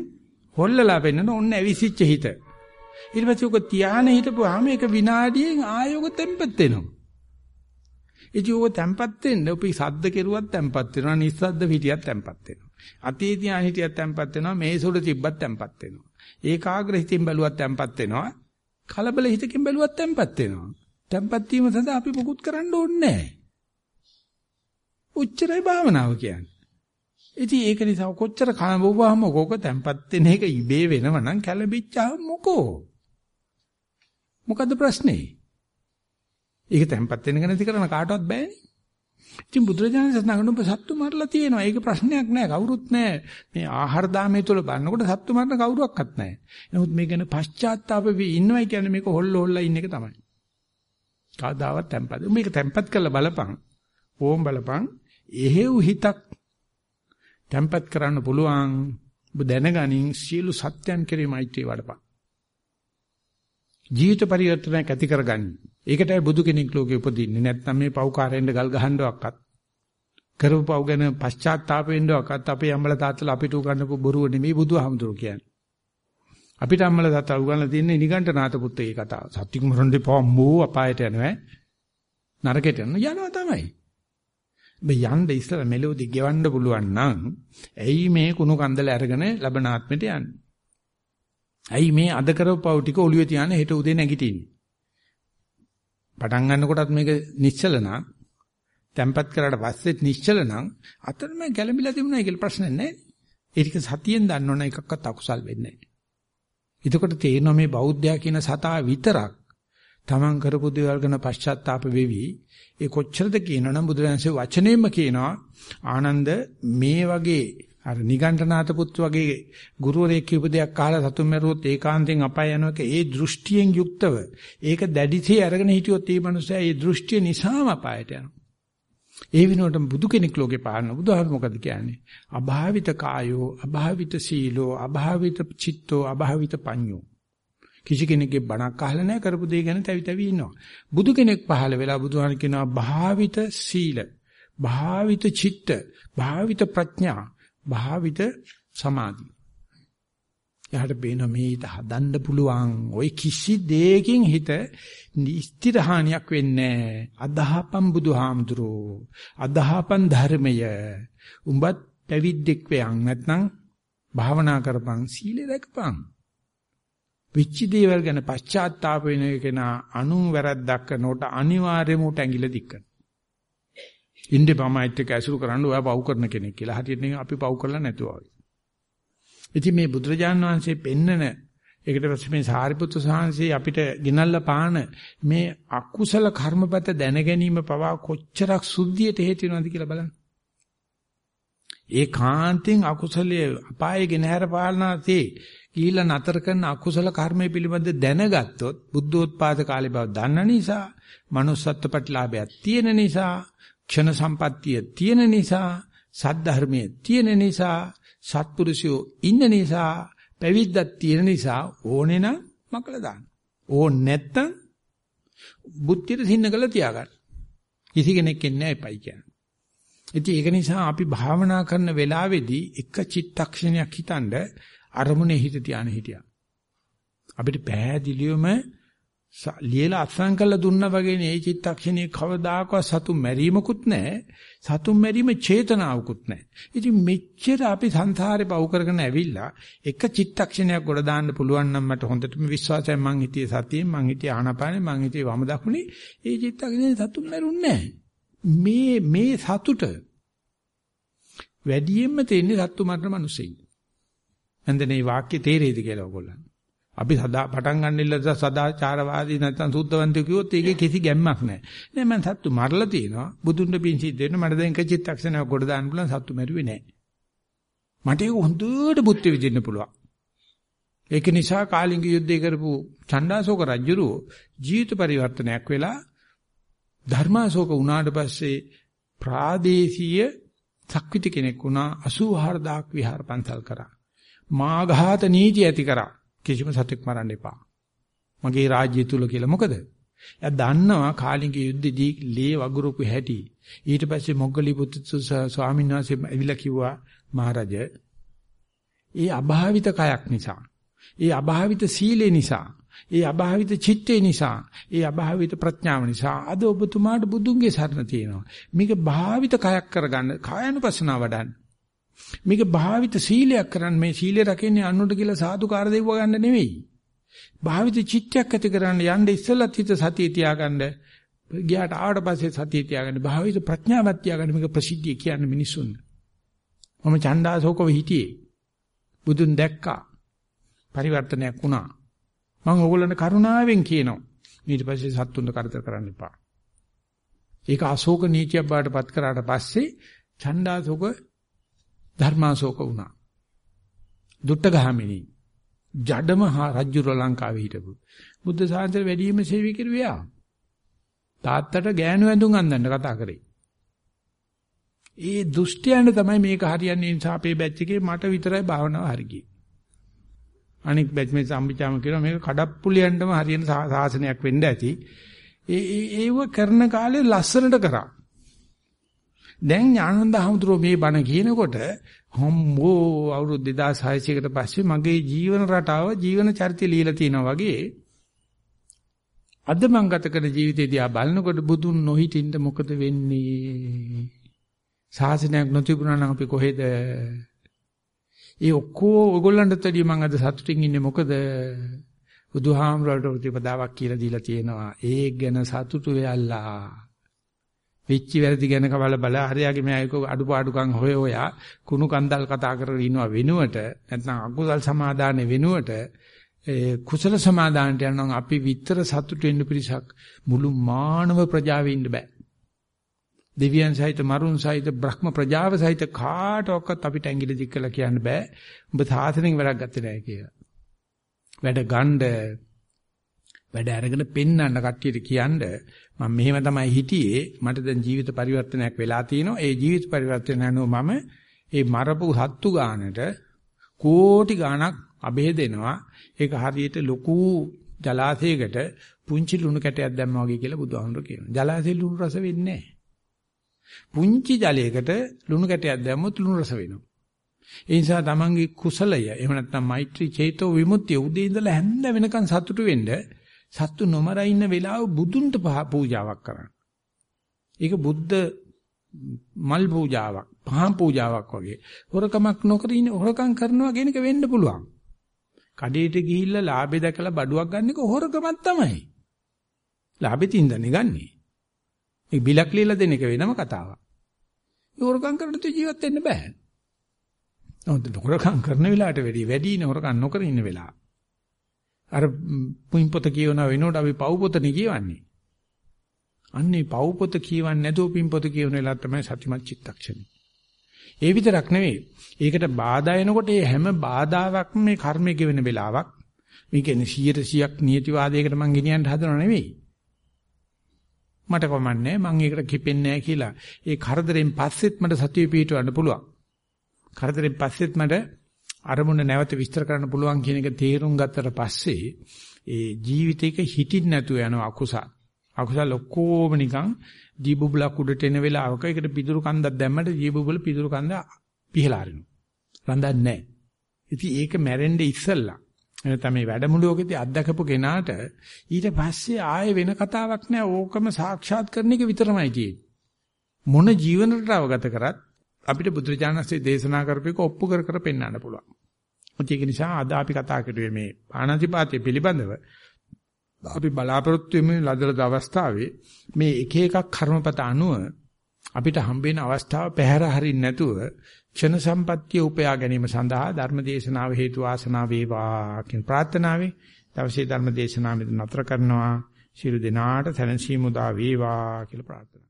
හොල්ලලා පෙන්නන ඔන්න ඇවිසිච්ච හිත. ඊට පස්සේ ඔක තියාන හිටපුවාම ඒක විනාඩියෙන් ආයෝග තැම්පත් වෙනවා. ඉතින් ඔක තැම්පත් වෙන්න අපි සද්ද කෙරුවත් තැම්පත් වෙනවා නිස්සද්ද පිටියක් තැම්පත් වෙනවා. අතේ තියාන හිටියක් තැම්පත් වෙනවා මේසොඩ තිබ්බත් තැම්පත් වෙනවා. ඒකාග්‍ර හිතින් බැලුවත් තැම්පත් වෙනවා. කලබල හිතකින් බැලුවත් තැම්පත් වෙනවා. තැම්පත් වීම සඳහා අපි මොකුත් කරන්න ඕනේ නැහැ. උච්චරයි භාවනාව කියන්නේ. ඉතින් ඒක නිසා කොච්චර කනබුවාම කෝක තැම්පත් වෙන එක ඉබේ වෙනව නම් කැළඹිච්චාම මොකෝ? මොකද්ද ප්‍රශ්නේ? ඒක තැම්පත් වෙන එක නැති කරන කාටවත් බෑනේ. ඉතින් බුදුරජාණන් සත්නගන ඔබ සත්තු මරලා තියෙනවා. ඒක ප්‍රශ්නයක් නෑ. කවුරුත් නෑ. මේ ආහාර දාමේ තුල බලනකොට සත්තු මරන කවුරුවක්වත් නෑ. නමුත් මේ ගැන පශ්චාත්තාප වෙවි ඉන්නවයි කියන්නේ මේක හොල්ල හොල්ලා ඉන්න එක තමයි. කවදාවත් තැම්පත්. මේක තැම්පත් කරලා බලපන්. ඕම් බලපන්. එහෙව් හිතක් තැම්පත් කරන්න පුළුවන්. ඔබ දැනගනින් සියලු සත්‍යයන් කෙරෙහි මෛත්‍රී වඩපන්. ජීවිත පරිවර්තනයක් ඇති කරගන්න. ඒකටයි බුදු කෙනෙක් ලෝකේ උපදින්නේ. නැත්නම් මේ පව්කාරයෙන්ද ගල් ගහන්නවක්වත් කරපු පව් ගැන පශ්චාත්තාප වෙන්නවක්වත් අපේ අම්මලා තාත්තලා අපිට උගන්වපු බොරුව නෙමෙයි බුදුහාමුදුරු කියන්නේ. අපිට අම්මලා තාත්තා උගන්වලා තියෙන්නේ නිගණ්ඨ නාත පුත්තේ කතාව. සත්‍තික මරණ දෙපා මෝ අපායට යනවා. නරකයට යනවා යනවා තමයි. මේ යන්න ඉස්සර මෙලොවදි ගෙවන්න පුළුවන් නම් ඇයි මේ කුණු කන්දල අරගෙන ලබනාත්මෙට යන්නේ? ඇයි මේ අද කරපු පව් ටික ඔළුවේ තියාන හෙට උදේ නැගිටින්නේ? පටන් ගන්නකොටත් මේක නිශ්චල නම් තැම්පත් කරාට පස්සෙත් නිශ්චල නම් අතරම ගැළඹිලා තිබුණා කියලා ප්‍රශ්නයක් නැහැ. ඒ ටික සතියෙන් දන්නවනේ එකක්වත් අකුසල් වෙන්නේ නැහැ. එතකොට තේරෙනවා මේ බෞද්ධයා කියන සතා විතරක් තමන් කරපු දේවල් ගැන පශ්චාත්තාප වෙවි. ඒ කොච්චරද කියනවනම් බුදුරජාණන්සේ වචනයෙන්ම කියනවා ආනන්ද මේ වගේ අර නිගණ්ඨනාත පුත් වගේ ගුරුවරයෙක් කියපු දෙයක් අහලා සතුන් මරුවොත් ඒකාන්තයෙන් අපාය යනවා එක ඒ දෘෂ්ටියෙන් යුක්තව ඒක දැඩිසේ අරගෙන හිටියොත් ඒ මනුස්සයා ඒ දෘෂ්ටිය නිසාම අපායට යනවා. ඒ විනෝඩම් බුදු කෙනෙක් ලෝකේ පාන බුදුහාම මොකද කියන්නේ? අභාවිත කායෝ, අභාවිත සීලෝ, අභාවිත චිත්තෝ, අභාවිත පඤ්ඤෝ. කිසි කෙනෙක්ගේ බණක් අහලා නැහැ කරපු දේ ගැන තැවි තැවි ඉන්නවා. බුදු කෙනෙක් පහළ වෙලා බුදුහාම කියනවා භාවිත සීල, භාවිත චිත්ත, භාවිත ප්‍රඥා භාවිත සමාධි. එහට බේන මේ හිත හදන්න පුළුවන්. ওই කිසි දෙයකින් හිත ස්ථිරහානියක් වෙන්නේ අදහපම් බුදුහාමුදුරෝ. අදහපම් ධර්මය. උඹත් පැවිද්දෙක් වෙයන් නැත්නම් භාවනා කරපන් සීලෙ රැකපන්. විච්චි දේවල් ගැන පශ්චාත්තාප වෙන කෙනා අනුන් වැරද්දක් කරනකොට අනිවාර්යයෙන්ම උට ඇඟිල්ල දික් කරනවා. ඉන්නේ බමයිත් එක්ක ඇසුරු කරන්න ඔයා පව් කරන කෙනෙක් කියලා. හරියට නිකන් අපි පව් කරලා නැතුව වගේ. ඉතින් මේ බුදුරජාණන් වහන්සේ පෙන්නන ඒකට පස්සේ මේ සාරිපුත්‍ර සාංශේ අපිට ගෙනල්ලා පාන මේ අකුසල කර්මපත දැන ගැනීම පවා කොච්චරක් සුද්ධියට හේතු වෙනවද කියලා බලන්න. ඒ කාන්තෙන් අකුසලයේ අපායේ ගෙනහැර පාලනාතේ කීලා නතර කරන අකුසල කර්මයේ පිළිබඳ දැනගත්තොත් බුද්ධෝත්පාද කාලේ බව දන්න නිසා, manussත්ත්ව ප්‍රතිලාභයක් තියෙන නිසා, ක්ෂණ සම්පත්තිය තියෙන නිසා, සද්ධර්මයේ තියෙන නිසා, සත්පුරුෂයෝ ඉන්න නිසා, පැවිද්දක් තියෙන නිසා ඕනේ නම් මකල දාන්න. ඕන නැත්තම් බුද්ධියට සින්න කළ තියාගන්න. කිසි කෙනෙක් ඉන්නේ නැහැ එපයි කියන්නේ. ඉතින් ඒක නිසා අපි භාවනා කරන වෙලාවේදී එක චිත්තක්ෂණයක් හිතනද අරමුණේ හිත තියාන හිටියා. අපිට පැහැදිලිවම ලියලා අත්සන් කළා දුන්නා වගේ මේ චිත්තක්ෂණයේ කවදාකවත් සතුන් මැරීමකුත් නැහැ. සතුන් මැරීම චේතනාවකුත් නැහැ. ඉතින් මෙච්චර අපි සංසාරේ පව් කරගෙන ඇවිල්ලා එක චිත්තක්ෂණයක් ගොඩ දාන්න පුළුවන් නම් මට හොඳටම විශ්වාසයි මං හිතියේ සතියෙන් මං හිතියේ ආනපානේ මං හිතියේ වම දකුණේ ඒ චිත්තක්ෂණේ සතුන් මැරුන්නේ මේ මේ සතුට වැඩියෙන්ම තියෙන්නේ සත්තු මරන මිනිස්සෙයි. නැන්ද මේ වාක්‍ය තේරෙයිද කියලා ඔයගොල්ලන්. අපි සදා පටන් ගන්න ඉල්ල සදාචාරවාදී නැත්නම් සුද්ධවන්තයෝ කිව්වොත් ඒකේ කිසි ගැම්මක් නැහැ. නෑ මම සත්තු මරලා තියෙනවා. බුදුන්ට පින් සිද්ධ වෙන්න මට දැන් එක චිත්තක්ෂණයක් ගොඩ දාන්න පුළුවන් සත්තු මැරුවේ නෑ. මට ඒක හොඳට බුද්ධි විදින්න පුළුවන්. ඒක නිසා කාලිංග යුද්ධය කරපු චණ්ඩාශෝක රජුරෝ ජීවිත පරිවර්තනයක් වෙලා ධර්මාශෝක වුණාට පස්සේ ප්‍රාදේශීය සක්විති කෙනෙක් වුණා 84000ක් විහාර පන්සල් කරා. මාඝාත නීති ඇති කරා. කිසිම සතෙක් මරන්න එපා. මගේ රාජ්‍ය තුල කියලා. මොකද? එයා දන්නවා කාලිංග යුද්ධෙදී ලේ වගුරුපු හැටි. ඊට පස්සේ මොග්ගලි පුත්තු ස්වාමීන් වහන්සේ ඇවිල්ලා කිව්වා මහරජ ඒ අභාවිත කයක් නිසා ඒ අභාවිත සීලේ නිසා ඒ අභාවිත චිත්තේ නිසා ඒ අභාවිත ප්‍රඥාව නිසා අද ඔබතුමාට බුදුන්ගේ සරණ තියෙනවා මේක භාවිත කයක් කරගන්න කායනුපස්සනාව වඩන්න මේක භාවිත සීලයක් කරන්න මේ සීලය රකින්නේ අනුන්ට කියලා සාදුකාර දෙව්ව ගන්න නෙවෙයි. භාවිත චිත්තයක් ඇති කරන්න යන්න ඉස්සෙල්ලත් හිත සතිය තියාගන්න ගියාට ආවට පස්සේ සතිය තියාගන්න භාවිත ප්‍රඥාවක් තියාගන්න මේක ප්‍රසිද්ධිය කියන්නේ මිනිසුන් මම චණ්ඩාසෝකව හිටියේ. බුදුන් දැක්කා. පරිවර්තනයක් වුණා. මම ඕගොල්ලන්ට කරුණාවෙන් කියනවා. ඊට පස්සේ සත්තුන්ට කරදර කරන්න එපා. ඒක අශෝක නීතියක් බවට පත් කරාට පස්සේ ඡණ්ඩාශෝක ධර්මාශෝක වුණා. දුට්ට ගහමිනී. ජඩම රජුර ලංකාවේ හිටපු. බුද්ධ ශාසනය වැඩිම සේවී කිරුවා. තාත්තට ගෑනු ඇඳුම් අඳන්න කතා කරේ. ඒ දුෂ්ටයන්ට තමයි මේක හරියන්නේ නිසා අපේ බැච් එකේ මට විතරයි භාවනාව හරියි. අනික් බැච් මේ සම්පිචාම කියනවා මේක කඩප්පුලියන්ටම හරියන සාසනයක් වෙන්න ඇති. ඒ ඒව කරන කාලේ ලස්සනට කරා. දැන් ඥානන්ද හමුදුරෝ මේ බණ කියනකොට හම්බෝ අවුරුදු 2600කට පස්සේ මගේ ජීවන රටාව ජීවන චරිතය লীලා තිනවා වගේ අද මං ගත කරන ජීවිතේ දිහා බලනකොට බුදුන් නොහිටින්න මොකද වෙන්නේ? ශාසනයක් නොතිබුණා නම් අපි කොහෙද? ඒ ඔක්කොම ඔයගොල්ලන්ටත් වැඩිය මං අද සතුටින් ඉන්නේ මොකද? බුදුහාමරවලට ප්‍රතිපදාවක් කියලා දීලා තියෙනවා. ඒ ගැන සතුටු වෙයල්ලා. වෙච්චි වැරදි ගැන කවල බල හරියාගේ මෙයක අඩුපාඩුකම් හොය හොයා කුණු කන්දල් කතා කරගෙන ඉනවා වෙනුවට නැත්නම් අකුසල් සමාදානෙ වෙනුවට ඒ කුසල සමාදානට යනවා අපි විතර සතුට වෙන්න පිරිසක් මුළු මානව ප්‍රජාවෙ ඉන්න බෑ. දෙවියන් සහිත මරුන් සහිත බ්‍රහ්ම ප්‍රජාව සහිත කාටවත් අපිට ඇඟිලි දික් කළා කියන්න බෑ. උඹ සාසනෙන් වැඩක් ගත්තේ නැහැ කියලා. වැඩ ගන්න වැඩ අරගෙන පෙන්වන්න කට්ටියට කියන්න මම මෙහෙම තමයි හිටියේ. මට දැන් ජීවිත පරිවර්තනයක් වෙලා තිනවා ඒ ජීවිත පරිවර්තනය අනුව මම ඒ මරපු සත්තු ගානට කෝටි ගාණක් අබේ දෙනවා. ඒක හරියට ලොකු ජලාශයකට පුංචි ලුණු කැටයක් දැම්මා වගේ කියලා බුදුහාමුදුරු කියනවා. ජලාශයේ ලුණු රස වෙන්නේ පුංචි ජලයකට ලුණු කැටයක් දැම්මොත් ලුණු රස වෙනවා. ඒ නිසා තමන්ගේ කුසලය එහෙම නැත්නම් මෛත්‍රී චේතෝ විමුක්තිය උදේ ඉඳලා හැන්ද වෙනකන් සතුටු වෙන්න සත්තු නොමර ඉන්න වෙලාව බුදුන්ට පූජාවක් කරන්න. ඒක බුද්ධ මල් පූජාවක්, පහන් පූජාවක් වගේ. හොරකමක් නොකර ඉන්න හොරකම් කරනවා කියන එක වෙන්න පුළුවන්. කඩේට ගිහිල්ලා ලාභේ දැකලා බඩුවක් ගන්න එක හොරකමක් තමයි. ලාභෙ තින්දනේ ගන්නෙ. ඒ බිලක් ලියලා දෙන එක වෙනම කතාවක්. ඒ හොරකම් කරද්දී ජීවත් වෙන්න බෑ. හොරකම් කරන වෙලාවට වැඩි වැඩි නේ හොරකම් නොකර ඉන්න වෙලාව. අර පුයින් පොත කියවන වෙනකොට අපි පව් පොතනේ කියවන්නේ. අන්නේ පව් පොත කියවන්නේ නැතුව පින් පොත කියවන වෙලාව තමයි සතිමත් චිත්තක්ෂණය. ඒ විතරක් නෙවෙයි. ඒකට බාධා එනකොට මේ හැම බාධාවක්ම මේ කර්මය ගෙවෙන වෙලාවක්. මේ කියන්නේ 100%ක් නියතිවාදයකට මං ගෙනියන්න හදනව නෙවෙයි. මට කමන්නේ මං ඒකට කිපෙන්නේ නැහැ කියලා. ඒ කරදරෙන් පස්සෙත් මට සතිය පිටවන්න පුළුවන්. කරදරෙන් පස්සෙත් මට අරමුණ නැවත විස්තර කරන්න පුළුවන් කියන එක තේරුම් ගත්තට පස්සේ ඒ ජීවිතේක හිටින් නැතුව යන අකුසල අකුසල ඔක්කොම නිකන් දීබුබලක් උඩට එන වෙලාවක ඒකට පිදුරු කන්දක් දැම්මට දීබුබල පිදුරු කන්ද පිහලා අරිනවා. රඳන්නේ නැහැ. ඉතින් ඒක මැරෙන්න ඉස්සෙල්ලා එනතම මේ වැඩමුළුවකදී අත්දකපු කෙනාට ඊට පස්සේ ආයේ වෙන කතාවක් නැහැ. ඕකම සාක්ෂාත් කරන එක විතරමයි තියෙන්නේ. මොන ජීවන රටාව ගත කරත් අපිට බුදුරජාණන්සේ දේශනා කරපේක ඔප්පු කර කර පෙන්වන්න පුළුවන්. ඒක නිසා අද අපි කතා කරුවේ මේ පාණාතිපාතය පිළිබඳව අපි බලාපොරොත්තු වෙමින් ලදලද අවස්ථාවේ මේ එක එකක් කර්මපත අනුව අපිට හම්බෙන අවස්ථාව පැහැර හරින්න නැතුව ක්ෂණ සම්පත්තිය උපයා ගැනීම සඳහා ධර්ම දේශනාව හේතු වාසනා වේවා කියන ප්‍රාර්ථනාවේ දවසේ ධර්ම දේශනාව මෙතන නතර කරනවා. ශිරු දිනාට සැනසීම උදා වේවා කියලා ප්‍රාර්ථනා